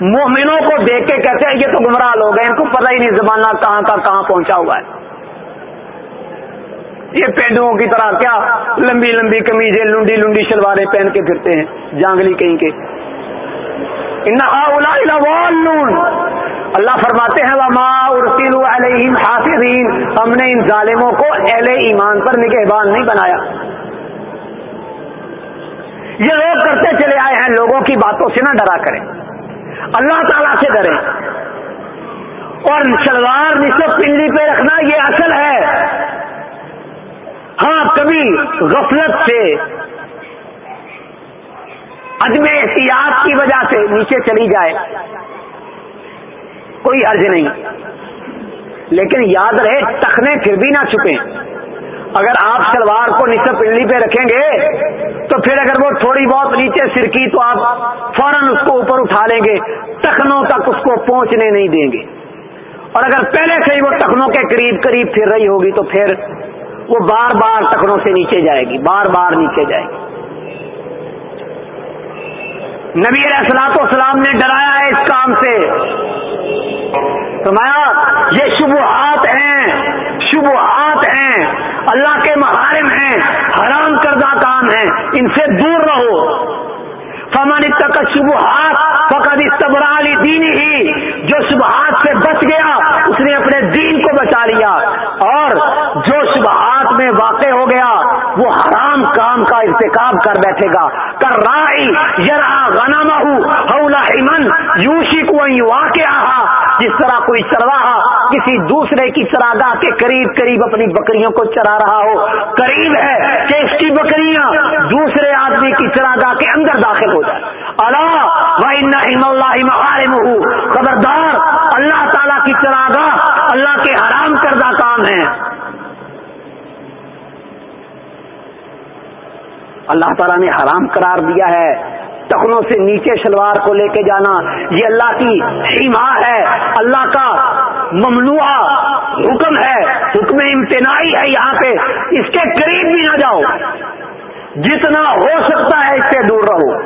مومنوں کو دیکھ کے کہتے ہیں یہ تو گمراہ لوگ ہیں، ان کو پتہ ہی نہیں زمانہ کہاں کا کہاں پہنچا ہوا ہے۔ یہ پینڈوں کی طرح کیا لمبی لمبی کمیزیں لنڈی لنڈی شلواریں پہن کے پھرتے ہیں، جانگلی کہیں کے۔ اللہ فرماتے ہیں ہم نے ان ظالموں کو اہل ایمان پر نگہبان نہیں بنایا۔ یہ لوگ کرتے چلے آئے ہیں، لوگوں کی باتوں سے نہ ڈرا کریں۔ اللہ تعالی سے ڈریں۔ اور شلوار نصف پنڈی پہ رکھنا یہ اصل ہے۔ ہاں کبھی غفلت سے، عدم احتیاط کی وجہ سے نیچے چلی جائے۔ کوئی حرج نہیں۔ لیکن یاد رہے، ٹخنے پھر بھی نہ چھپیں۔ اگر آپ شلوار کو نیچے پنڈلی پہ رکھیں گے، تو پھر اگر وہ تھوڑی بہت نیچے سرکی، تو آپ فوراً اس کو اوپر اٹھا لیں گے، ٹخنوں تک اس کو پہنچنے نہیں دیں گے۔ اور اگر پہلے سے ہی وہ ٹخنوں کے قریب قریب پھر رہی ہوگی، تو پھر وہ بار بار ٹخنوں سے نیچے جائے گی، بار بار نیچے جائے گی۔ نبی علیہ السلاط والسلام نے ڈرایا ہے اس کام سے۔ فرمایا، یہ شبہات ہیں، شبہات ہیں اللہ کے محارم ہیں حرام حرام ہیں، ان سے دور رہو۔ فمن تک شبہات فقط استبرالی دین ہی جو شبہات سے بچ گیا اس نے اپنے دین کو بچا لیا اور جو شبہات میں واقع ہو گیا وہ حرام کام کا ارتکاب کر بیٹھے گا۔ کر رائی یرا غنامہ ہولا من یوشی کو واقع جس طرح کوئی چرواہا کسی دوسرے کی چراگاہ کے قریب قریب اپنی بکریوں کو چرا رہا ہو۔ قریب ہے کہ اس کی بکریاں دوسرے آدمی کی چراگاہ کے اندر داخل ہو جائے اللہ خبردار، اللہ تعالی کی چراگاہ اللہ کے حرام کردہ کام ہے۔ اللہ تعالیٰ نے حرام قرار دیا ہے۔ ٹخنوں سے نیچے شلوار کو لے کے جانا، یہ اللہ کی سیما ہے۔ اللہ کا ممنوع حکم ہے۔ حکم امتناعی ہے یہاں پہ۔ اس کے قریب بھی نہ جاؤ۔ جتنا ہو سکتا ہے اس سے دور رہو۔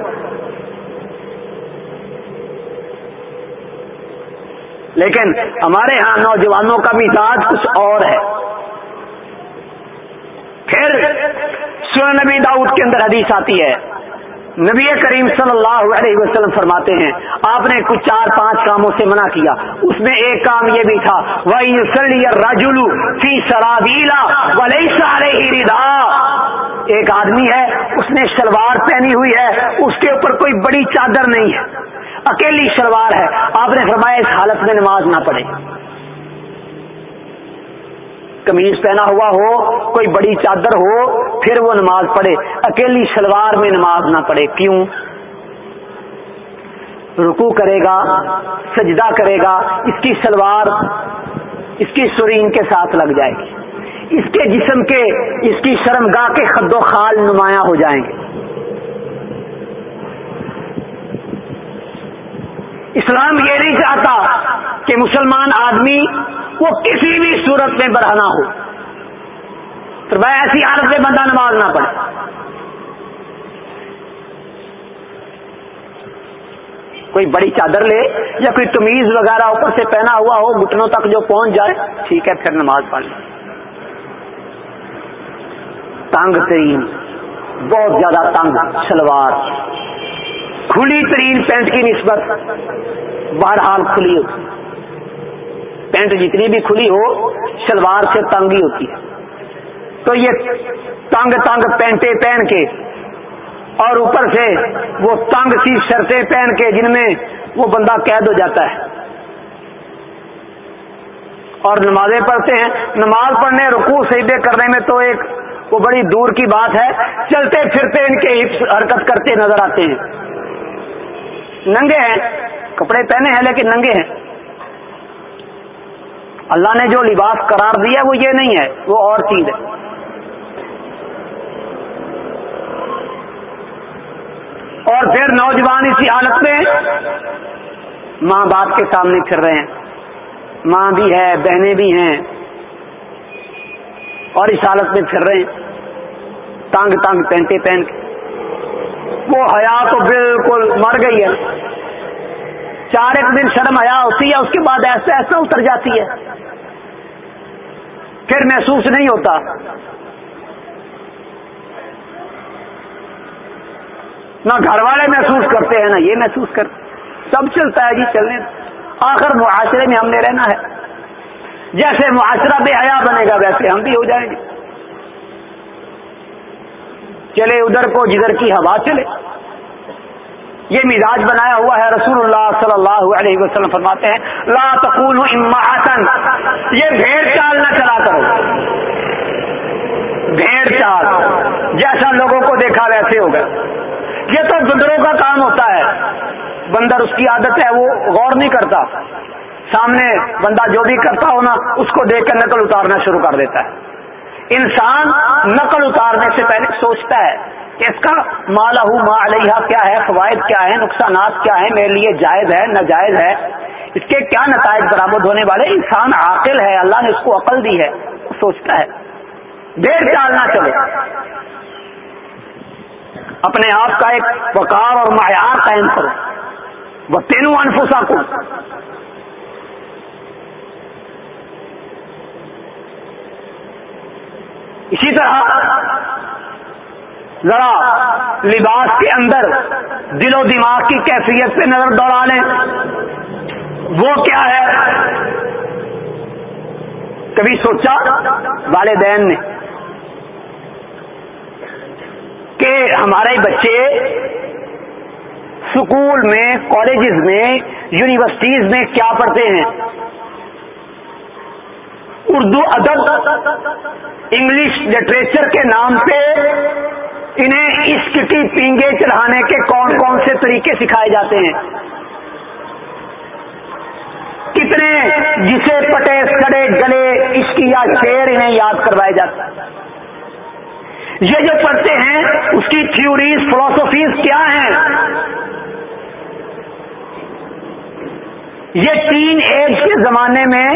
لیکن ہمارے ہاں نوجوانوں کا مزاج کچھ اور ہے۔ پھر سورہ نبی داؤد کے اندر حدیث آتی ہے۔ نبی کریم صلی اللہ علیہ وسلم فرماتے ہیں، آپ نے کچھ چار پانچ کاموں سے منع کیا۔ اس میں ایک کام یہ بھی تھا رجولو فی سرابیلا ولی سارے ایک آدمی ہے، اس نے شلوار پہنی ہوئی ہے، اس کے اوپر کوئی بڑی چادر نہیں ہے۔ اکیلی شلوار ہے۔ آپ نے فرمایا اس حالت میں نماز نہ پڑھے کمیز پہنا ہوا ہو، کوئی بڑی چادر ہو، پھر وہ نماز پڑھے۔ اکیلی شلوار میں نماز نہ پڑھے۔ کیوں؟ رکو کرے گا، سجدہ کرے گا، اس کی شلوار، اس کی سرین کے ساتھ لگ جائے گی۔ اس کے جسم کے، اس کی شرمگاہ کے خد و خال نمایاں ہو جائیں گے۔ اسلام یہ نہیں چاہتا کہ مسلمان آدمی وہ کسی بھی صورت میں برہنا ہو۔ تو میں ایسی حالت میں بندہ نماز نہ پڑے کوئی بڑی چادر لے یا کوئی تمیز وغیرہ اوپر سے پہنا ہوا ہو گٹنوں تک جو پہنچ جائے، ٹھیک ہے، پھر نماز پڑھ لیں تنگ ترین، بہت زیادہ تنگ شلوار۔ کھلی ترین پینٹ کی نسبت بہرحال کھلی ہوتی۔ پینٹ جتنی بھی کھلی ہو، شلوار سے تنگ ہی ہوتی ہے۔ تو یہ تنگ تنگ پینٹیں پہن کے اور اوپر سے وہ تنگ سی شرطیں پہن کے جن میں وہ بندہ قید ہو جاتا ہے۔ اور نمازیں پڑھتے ہیں۔ نماز پڑھنے، رکوع سیدے کرنے میں تو ایک وہ بڑی دور کی بات ہے۔ چلتے پھرتے ان کے حرکت کرتے نظر آتے ہیں۔ ننگے ہیں، کپڑے پہنے ہیں لیکن ننگے ہیں۔ اللہ نے جو لباس قرار دیا وہ یہ نہیں ہے، وہ اور چیز ہے۔ اور پھر نوجوان اسی حالت میں ماں باپ کے سامنے پھر رہے ہیں۔ ماں بھی ہے، بہنیں بھی ہیں۔ اور اس حالت میں پھر رہے ہیں۔ تانگ تانگ پہنتے پہن کے۔ وہ حیا تو بالکل مر گئی ہے۔ چار ایک دن شرم حیا ہوتی ہے، اس کے بعد ایسا ایسا اتر جاتی ہے۔ پھر محسوس نہیں ہوتا۔ نہ گھر والے محسوس کرتے ہیں، نہ یہ محسوس کرتے سب چلتا ہے جی چلنے۔ آخر معاشرے میں ہم نے رہنا ہے۔ جیسے معاشرہ بے حیا بنے گا، ویسے ہم بھی ہو جائیں گے۔ چلے ادھر کو، جدھر کی ہوا چلے۔ یہ مزاج بنایا ہوا ہے رسول اللہ صلی اللہ علیہ وسلم فرماتے ہیں، لا تقول اما یہ بھیڑ چال نہ چلا کرو۔ بھیڑ چال، جیسا لوگوں کو دیکھا ویسے ہوگا یہ تو بندروں کا کام ہوتا ہے۔ بندر اس کی عادت ہے، وہ غور نہیں کرتا۔ سامنے بندہ جو بھی کرتا ہو نا اس کو دیکھ کر نقل اتارنا شروع کر دیتا ہے۔ انسان نقل اتارنے سے پہلے سوچتا ہے۔ کہ اس کا مالا ما علیہ کیا ہے، فوائد کیا ہے نقصانات کیا ہے میرے لیے جائز ہے، ناجائز ہے، اس کے کیا نتائج برآمد ہونے والے انسان عاقل ہے، اللہ نے اس کو عقل دی ہے سوچتا ہے، دیر ڈالنا چلے، اپنے آپ کا ایک وقار اور معیار قائم کرو وہ تینوں انفوسا کو اسی طرح ذرا لباس کے اندر دل و دماغ کی کیفیت پہ نظر دوڑا لیں وہ کیا ہے؟ کبھی سوچا والدین نے کہ ہمارے بچے اسکول میں، کالجز میں، یونیورسٹیز میں کیا پڑھتے ہیں؟ اردو ادب، انگلش لٹریچر کے نام پہ انہیں عشق کی پینگے چڑھانے کے کون کون سے طریقے سکھائے جاتے ہیں؟ کتنے جسے پٹے، سڑے، گلے، عشق یا شیر انہیں یاد کروائے جاتے ہیں؟ یہ جو پڑھتے ہیں، اس کی تھیوریز فلاسفیز کیا ہیں؟ یہ تین ایج کے زمانے میں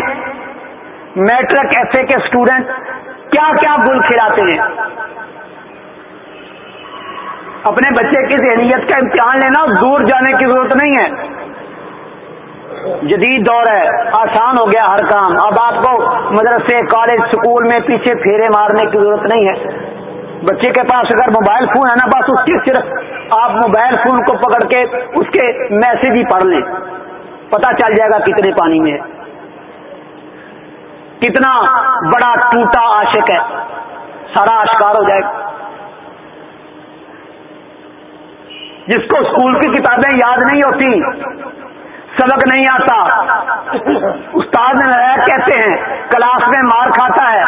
میٹرک ایف اے کے اسٹوڈنٹ کیا کیا گل کھلاتے ہیں؟ اپنے بچے کی ذہنیت کا امتحان لینا دور جانے کی ضرورت نہیں ہے۔ جدید دور ہے، آسان ہو گیا ہر کام۔ اب آپ کو مدرسے، کالج، سکول میں پیچھے پھیرے مارنے کی ضرورت نہیں ہے۔ بچے کے پاس اگر موبائل فون ہے نا، بس اس کی صرف آپ موبائل فون کو پکڑ کے اس کے میسج ہی پڑھ لیں۔ پتا چل جائے گا کتنے پانی میں ہے۔ کتنا بڑا ٹوٹا عاشق ہے۔ سارا آشکار ہو جائے۔ گا جس کو اسکول کی کتابیں یاد نہیں ہوتی، سبق نہیں آتا۔ استاد نے کہتے ہیں، کلاس میں مار کھاتا ہے۔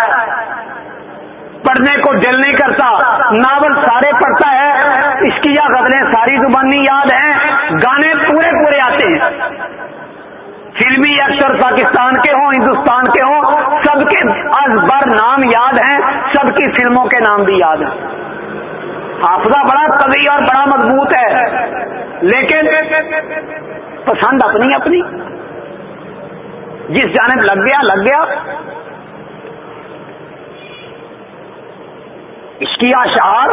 پڑھنے کو دل نہیں کرتا، ناول سارے پڑھتا ہے۔ اس کی یا غزلیں ساری زبانی یاد ہیں، گانے پورے پورے آتے ہیں۔ فلمی اکثر پاکستان کے ہوں، ہندوستان کے ہوں، سب کے از بر نام یاد ہیں، سب کی فلموں کے نام بھی یاد ہیں۔ حافظہ بڑا قوی اور بڑا مضبوط ہے۔ لیکن پسند اپنی اپنی۔ جس جانب لگ گیا لگ گیا۔ اس کی آشار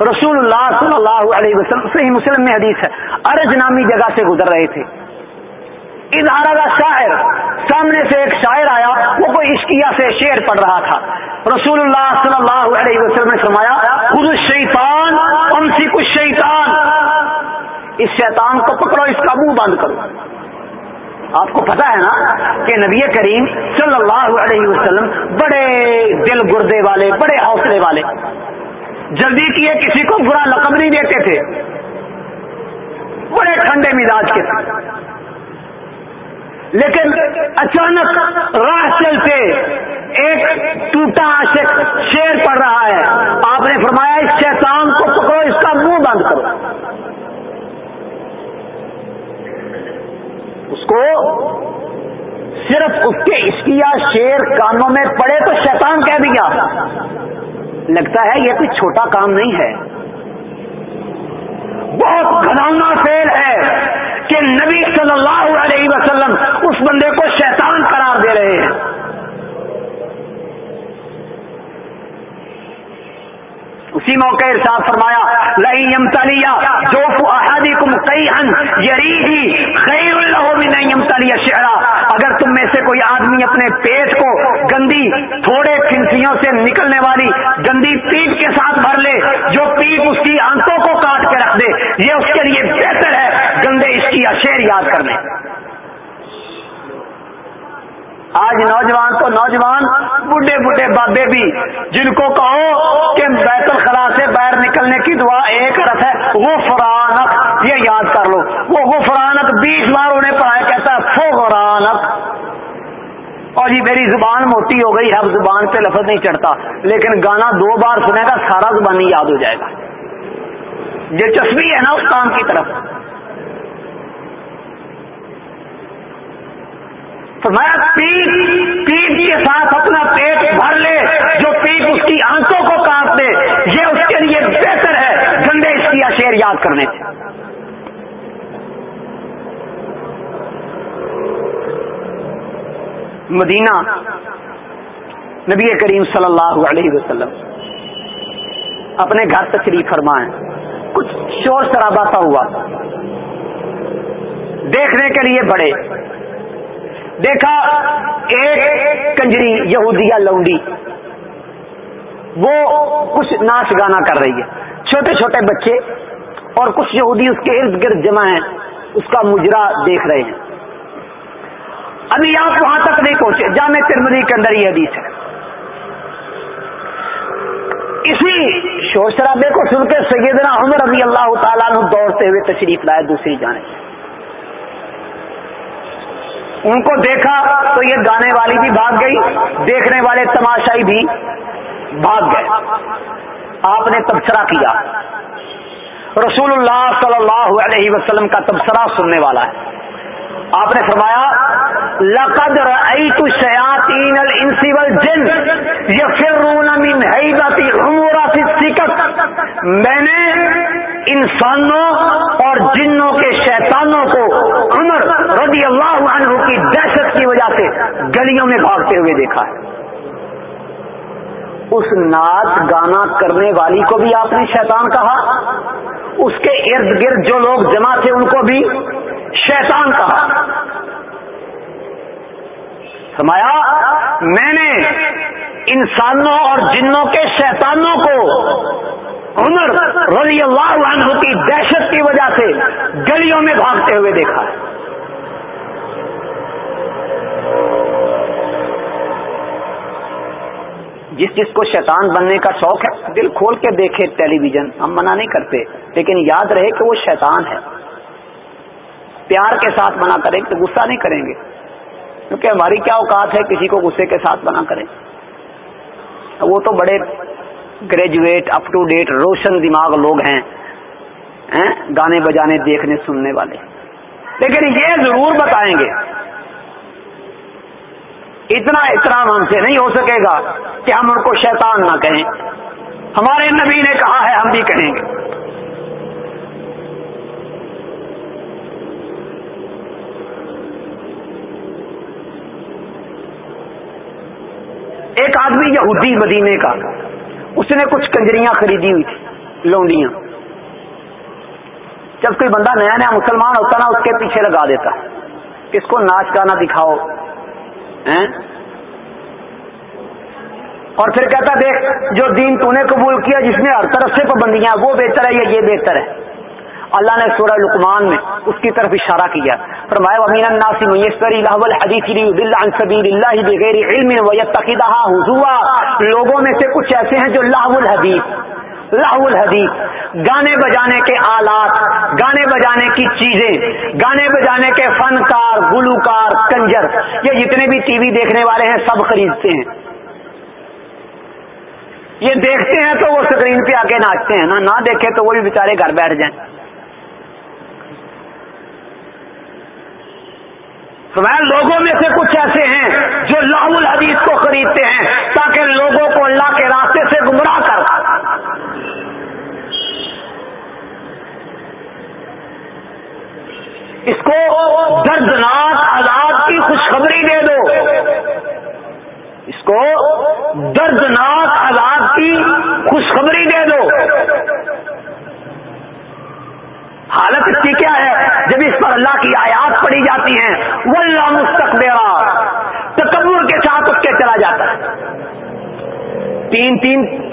رسول اللہ صلی اللہ علیہ وسلم، صحیح مسلم میں حدیث ہے۔ ارج نامی جگہ سے گزر رہے تھے۔ ادارہ کا شاعر، سامنے سے ایک شاعر آیا، وہ کوئی عشقیہ سے شعر پڑھ رہا تھا۔ رسول اللہ صلی اللہ علیہ وسلم نے فرمایا خود شیطان شیطان کو پکڑو، اس کا منہ بند کرو۔ آپ کو پتا ہے نا کہ نبی کریم صلی اللہ علیہ وسلم بڑے دل گردے والے، بڑے حوصلے والے۔ جلدی کیے، کسی کو برا لقب نہیں دیتے تھے۔ بڑے ٹھنڈے مزاج کے۔ تھے لیکن اچانک راہ چلتے ایک ٹوٹا عاشق شیر پڑ رہا ہے۔ آپ نے فرمایا، اس شیطان کو پکڑو، اس کا منہ بند کرو۔ اس کو صرف اس کے اسکیا شیر کانوں میں پڑے تو شیطان کہہ دیا۔ لگتا ہے یہ کوئی چھوٹا کام نہیں ہے۔ بہت گھناؤنا فیل ہے کہ نبی صلی اللہ علیہ وسلم اس بندے کو شیطان قرار دے رہے ہیں اسی موقع ارشاد فرمایا لئی یمتلیا جو احادی کم ہن یری ہی خیر اللہ بھی نہیں یمتلیا شہرا اگر تم میں سے کوئی آدمی اپنے پیٹ کو گندی تھوڑے پھنسیوں سے نکلنے والی گندی پیٹ کے ساتھ بھر لے، جو پیٹ اس کی آنکھوں کو کاٹ کے رکھ دے، یہ اس کے لیے بہتر ہے گندے اس کی اشیر یاد کرنے۔ آج نوجوان تو نوجوان بڈھے بڈھے بابے بھی، جن کو کہو کہ بیت الخلا سے باہر نکلنے کی دعا ایک رف ہے وہ فرانک یہ یاد کر لو، وہ فرانک بیس بار انہیں پڑھایا، کہتا ہے فو فرانک اور جی میری زبان موٹی ہو گئی، اب زبان پہ لفظ نہیں چڑھتا، لیکن گانا دو بار سنے گا، سارا زبان ہی یاد ہو جائے گا۔ دلچسپی ہے نا، اس کام کی طرف۔ تو پیٹ پیٹ کے ساتھ اپنا پیٹ بھر لے، جو پیٹ اس کی آنکھوں کو کاٹ دے، یہ اس کے لیے بہتر ہے گندے اس کی اشیر یاد کرنے سے۔ مدینہ نبی کریم صلی اللہ علیہ وسلم اپنے گھر تشریف فرمائیں کچھ شور شرابہ سا ہوا، دیکھنے کے لیے بڑے۔ دیکھا، ایک کنجری یہودیا لونڈی وہ کچھ ناچ گانا کر رہی ہے۔ چھوٹے چھوٹے بچے اور کچھ یہودی اس کے ارد گرد جمع ہیں، اس کا مجرا دیکھ رہے ہیں۔ ابھی آپ وہاں تک نہیں پہنچے، جامع ترمنی کے اندر یہ حدیث ہے۔ اسی شور شرابے کو سن کے سیدنا عمر رضی اللہ تعالیٰ نے دوڑتے ہوئے تشریف لائے دوسری جانے ان کو دیکھا تو یہ گانے والی بھی بھاگ گئی، دیکھنے والے تماشائی بھی بھاگ گئے۔ آپ نے تبصرہ کیا۔ رسول اللہ صلی اللہ علیہ وسلم کا تبصرہ سننے والا ہے۔ آپ نے فرمایا، لقد رأيت الشياطين الانس والجن يفرون من هيبة عمرات السكت میں نے انسانوں اور جنوں کے شیطانوں کو عمر رضی اللہ عنہ کی دہشت کی وجہ سے گلیوں میں بھاگتے ہوئے دیکھا ہے۔ اس ناچ گانا کرنے والی کو بھی آپ نے شیطان کہا، اس کے ارد گرد جو لوگ جمع تھے ان کو بھی شیطان کہا۔ سمایا میں نے انسانوں اور جنوں کے شیطانوں کو عمر رضی اللہ عنہ کی دہشت کی وجہ سے گلیوں میں بھاگتے ہوئے دیکھا۔ جس جس کو شیطان بننے کا شوق ہے، دل کھول کے دیکھے ٹیلی ویژن۔ ہم منع نہیں کرتے، لیکن یاد رہے کہ وہ شیطان ہے۔ پیار کے ساتھ منع کریں تو غصہ نہیں کریں گے۔ کیونکہ ہماری کیا اوقات ہے، کسی کو غصے کے ساتھ منع کریں۔ وہ تو بڑے گریجویٹ اپ ٹو ڈیٹ روشن دماغ لوگ ہیں، گانے بجانے، دیکھنے، سننے والے۔ لیکن یہ ضرور بتائیں گے اتنا احترام ہم سے نہیں ہو سکے گا کہ ہم ان کو شیطان نہ کہیں۔ ہمارے نبی نے کہا ہے، ہم بھی کہیں گے۔ ایک آدمی یہودی مدینے کا، اس نے کچھ کنجریاں خریدی ہوئی تھی، لونڈیاں۔ جب کوئی بندہ نیا نیا مسلمان ہوتا نا، اس کے پیچھے لگا دیتا کس کو ناچ گانا دکھاؤ اور پھر کہتا دیکھ، جو دین تو نے قبول کیا جس میں ہر طرف سے پابندیاں، وہ بہتر ہے یا یہ بہتر ہے؟ اللہ نے سورہ لقمان میں اس کی طرف اشارہ کیا۔ فرمایا امین الناس میسری لاہ الحدیث عن سبیل اللہ بغیر علم ویتخذها حضوا لوگوں میں سے کچھ ایسے ہیں جو لاہ الحدیث لاہ الحدیث گانے بجانے کے آلات، گانے بجانے کی چیزیں، گانے بجانے کے فن گلوکار کنجر، یہ جتنے بھی ٹی وی دیکھنے والے ہیں، سب خریدتے ہیں۔ یہ دیکھتے ہیں تو وہ اسکرین پہ آ کے ناچتے ہیں۔ نا نہ دیکھے تو وہ بھی بےچارے گھر بیٹھ جائیں۔ لوگوں میں سے کچھ ایسے ہیں جو لام الحدیث کو خریدتے ہیں تاکہ لوگوں کو اللہ کے راستے سے گمراہ کر اس کو دردناک آزاد کی خوشخبری دے دو۔ اس کو دردناک آزاد کی خوشخبری دے دو۔ حالت اس کی کیا ہے؟ جب اس پر اللہ کی آیات پڑی جاتی ہیں وہ اللہ مستقبل تکبر کے ساتھ اس کے چلا جاتا ہے۔ تین تین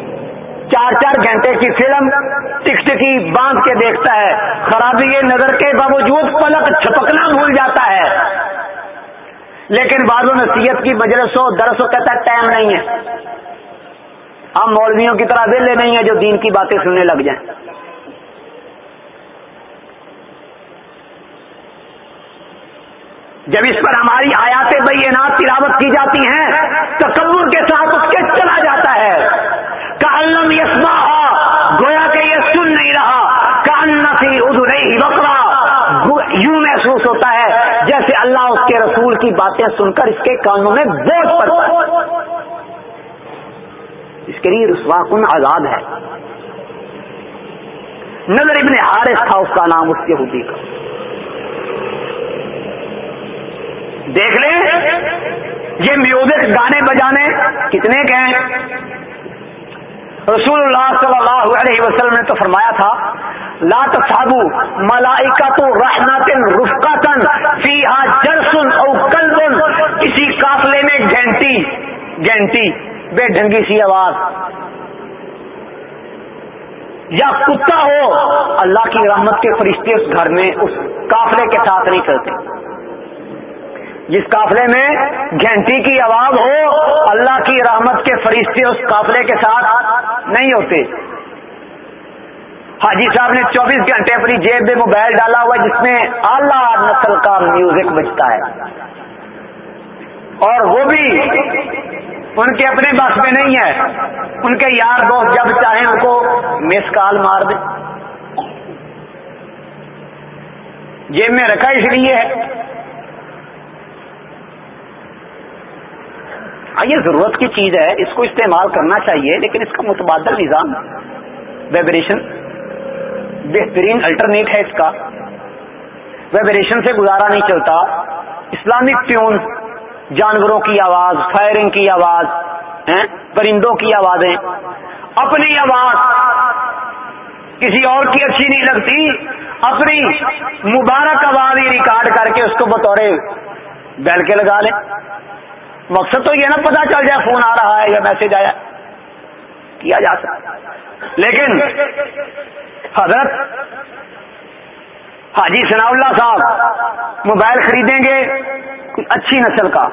چار چار گھنٹے کی فلم ٹک ٹکی باندھ کے دیکھتا ہے۔ خرابی نظر کے باوجود پلک چھپکنا بھول جاتا ہے۔ لیکن بعض نصیحت کی مجلس ہو، درس ہو، کہتا ہے ٹائم نہیں ہے۔ ہم مولویوں کی طرح ویلے نہیں ہیں جو دین کی باتیں سننے لگ جائیں۔ جب اس پر ہماری آیات بینات تلاوت کی جاتی ہیں تو قبول کے کالم یسما گویا کہ یہ سن نہیں رہا کانسی ادو نہیں بکرا یوں محسوس ہوتا ہے جیسے اللہ اس کے رسول کی باتیں سن کر اس کے کانوں میں بوجھ پڑتا اس کے لیے رسوا کن آزاد ہے۔ نظر ابن حارث تھا، اس کا نام اس یہودی کا۔ دیکھ لیں، یہ میوزک گانے بجانے کتنے کے ہیں رسول اللہ صلی اللہ علیہ وسلم نے تو فرمایا تھا، لا تصابو ملائکہ تو رحنات رفقاتن فیہا جرسن او کلبن کسی قافلے میں گھنٹی گھنٹی، بے ڈھنگی سی آواز۔ یا کتا ہو، اللہ کی رحمت کے فرشتے اس گھر میں، اس قافلے کے ساتھ نہیں کرتے جس قافلے میں گھنٹی کی آواز ہو، اللہ کی رحمت کے فرشتے اس قافلے کے ساتھ نہیں ہوتے۔ حاجی صاحب نے چوبیس گھنٹے اپنی جیب میں موبائل ڈالا ہوا جس میں اعلیٰ نسل کا میوزک بجتا ہے۔ اور وہ بھی ان کے اپنے بس میں نہیں ہے۔ ان کے یار دوست جب چاہیں ان کو مس کال مار دیں۔ جیب میں رکھا اس لیے ہے ہاں یہ ضرورت کی چیز ہے، اس کو استعمال کرنا چاہیے، لیکن اس کا متبادل نظام ویبریشن بہترین الٹرنیٹ ہے اس کا۔ ویبریشن سے گزارا نہیں چلتا۔ اسلامک ٹیون جانوروں کی آواز فائرنگ کی آواز پرندوں کی آوازیں، اپنی آواز، کسی اور کی اچھی نہیں لگتی، اپنی مبارک آواز ہی ریکارڈ کر کے اس کو بطور بیل کے لگا لیں۔ مقصد تو یہ نا پتا چل جائے، فون آ رہا ہے یا میسج آیا۔ کیا جا سکتا لیکن حضرت ہاں حاجی ثناء اللہ صاحب، موبائل خریدیں گے اچھی نسل کا۔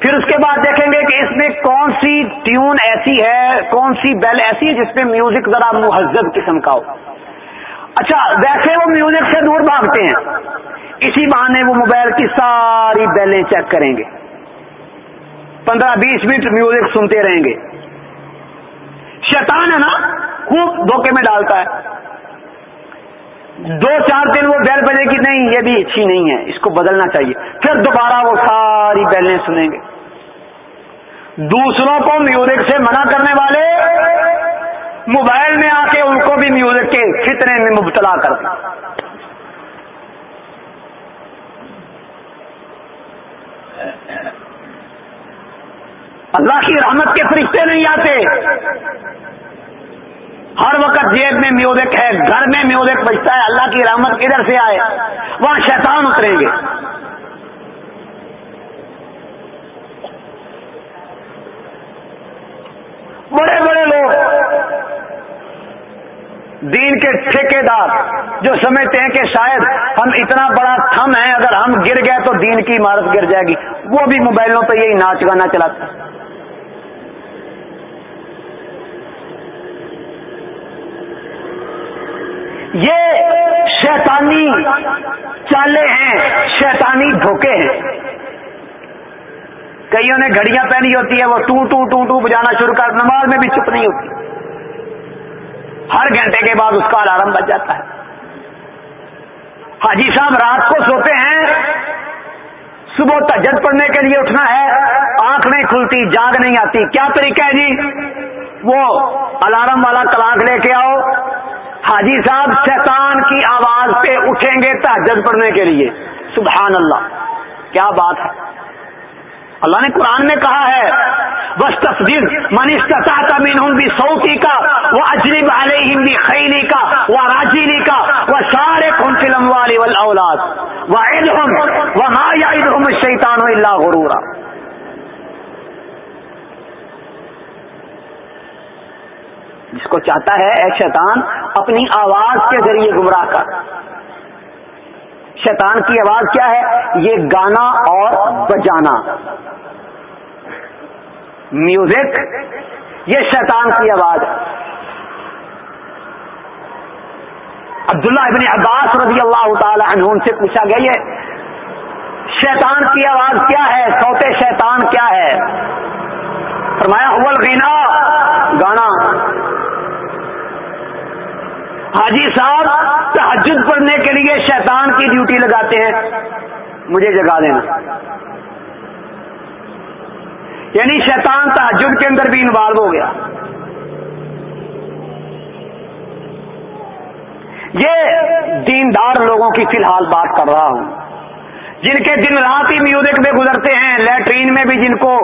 پھر اس کے بعد دیکھیں گے کہ اس میں کون سی ٹیون ایسی ہے، کون سی بیل ایسی ہے جس میں میوزک ذرا مہذب قسم کا ہو۔ اچھا ویسے وہ میوزک سے دور بھاگتے ہیں۔ اسی بہانے وہ موبائل کی ساری بیلیں چیک کریں گے۔ پندرہ بیس منٹ میوزک سنتے رہیں گے۔ شیطان ہے نا، خوب دھوکے میں ڈالتا ہے۔ دو چار دن وہ بیل بجے کی نہیں، یہ بھی اچھی نہیں ہے، اس کو بدلنا چاہیے۔ پھر دوبارہ وہ ساری بیلیں سنیں گے۔ دوسروں کو میوزک سے منع کرنے والے موبائل میں آ کے ان کو بھی میوزک کے فطرے میں مبتلا کرتے اللہ کی رحمت کے فرشتے نہیں آتے۔ ہر وقت جیب میں میوزک ہے، گھر میں میوزک بجتا ہے، اللہ کی رحمت کدھر سے آئے؟ وہاں شیطان اتریں گے۔ بڑے بڑے لوگ۔ دین کے ٹھیکے دار جو سمجھتے ہیں کہ شاید ہم اتنا بڑا تھم ہیں، اگر ہم گر گئے تو دین کی عمارت گر جائے گی۔ وہ بھی موبائلوں پہ یہی ناچ گانا چلاتے ہیں۔ یہ شیطانی چالے ہیں، شیطانی دھوکے ہیں۔ کئیوں نے گھڑیاں پہنی ہوتی ہے وہ ٹو ٹو ٹو ٹو بجانا شروع کر، نماز میں بھی چپ نہیں ہوتی۔ ہر گھنٹے کے بعد اس کا الارم بچ جاتا ہے۔ حاجی صاحب، رات کو سوتے ہیں، صبح تجد پڑھنے کے لیے اٹھنا ہے آنکھ نہیں کھلتی، جاگ نہیں آتی۔ کیا طریقہ ہے جی؟ وہ الارم والا کلاک لے کے آؤ حاجی صاحب شیطان کی آواز پہ اٹھیں گے تحجد پڑھنے کے لیے۔ سبحان اللہ۔ کیا بات ہے؟ اللہ نے قرآن میں کہا ہے بس تصدیق منیشتا مین ہوں بھی سعودی کا وہ اجریب علیہ ہندی خیلی کا وہ راجیلی کا وہ سارے کن فلم والی اولاد وہ عید وہ نا یا عید شیطان ہو اللہ غرورا۔ جس کو چاہتا ہے اے شیطان، اپنی آواز کے ذریعے گمراہ کر۔ شیطان کی آواز کیا ہے؟ یہ گانا اور بجانا۔ میوزک، یہ شیطان کی آواز۔ ہے عبداللہ ابن عباس رضی اللہ تعالی عنہ سے پوچھا گیا، یہ شیطان کی آواز کیا ہے؟ سوتے شیطان کیا ہے؟ فرمایا اول غینا گانا۔ حاجی صاحب تحجد پڑھنے کے لیے شیطان کی ڈیوٹی لگاتے ہیں۔ مجھے جگا دینا۔ یعنی شیطان تحجد کے اندر بھی انوالو ہو گیا۔ یہ دیندار لوگوں کی فی الحال بات کر رہا ہوں۔ جن کے دن رات ہی میوزک میں گزرتے ہیں، لیٹرین میں بھی جن کو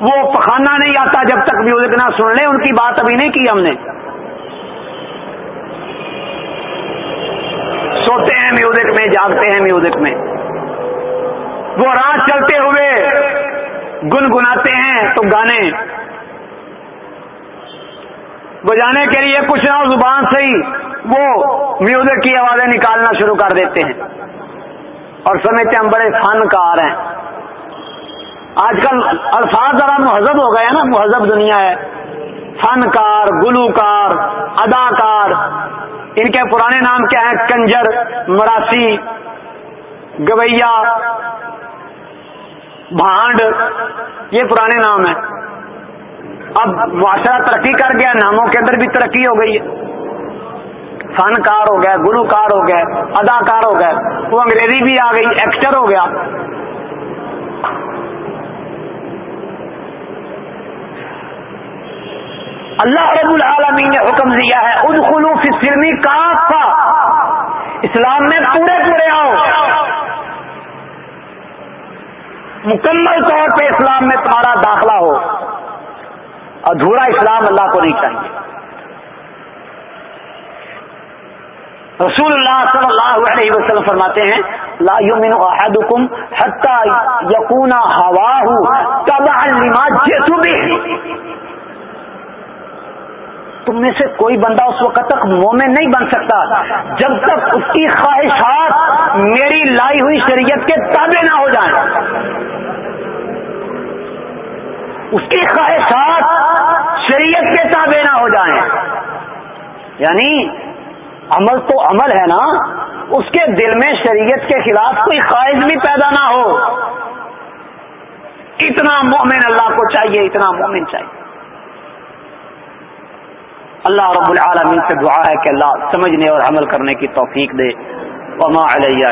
وہ پخانا نہیں آتا جب تک میوزک نہ سن لیں، ان کی بات ابھی نہیں کی ہم نے۔ سوتے ہیں میوزک میں، جاگتے ہیں میوزک میں۔ وہ رات چلتے ہوئے گنگناتے ہیں تو گانے۔ بجانے کے لیے کچھ نہ زبان سے ہی وہ میوزک کی آوازیں نکالنا شروع کر دیتے ہیں۔ اور سمجھتے ہم بڑے فنکار ہیں۔ آج کل الفاظ ذرا مہذب ہو گئے نا، مہذب دنیا ہے۔ فنکار، گلوکار، اداکار ان کے پرانے نام کیا ہیں؟ کنجر، مراسی گویا بھانڈ، یہ پرانے نام ہیں۔ اب معاشرہ ترقی کر گیا، ناموں کے اندر بھی ترقی ہو گئی ہے۔ فنکار ہو گیا گلوکار ہو گیا اداکار ہو گیا وہ انگریزی بھی آ گئی، ایکٹر ہو گیا۔ اللہ رب العالمین نے حکم دیا ہے ادخلو فی السلمی کافا اسلام میں پورے پورے آؤ۔ مکمل طور پہ اسلام میں تمہارا داخلہ ہو۔ ادھورا اسلام اللہ کو نہیں چاہیے۔ رسول اللہ صلی اللہ علیہ وسلم فرماتے ہیں، لا یؤمن احدکم حتی یکون ہواہ تبعا لما جئت به تم میں سے کوئی بندہ اس وقت تک مومن نہیں بن سکتا۔ جب تک اس کی خواہشات میری لائی ہوئی شریعت کے تابع نہ ہو جائیں۔ اس کی خواہشات شریعت کے تابع نہ ہو جائیں۔ یعنی عمل تو عمل ہے نا، اس کے دل میں شریعت کے خلاف کوئی خواہش بھی پیدا نہ ہو۔ اتنا مومن اللہ کو چاہیے، اتنا مومن چاہیے۔ اللہ رب العالمین سے دعا ہے کہ اللہ سمجھنے اور عمل کرنے کی توفیق دے۔ وما علیہ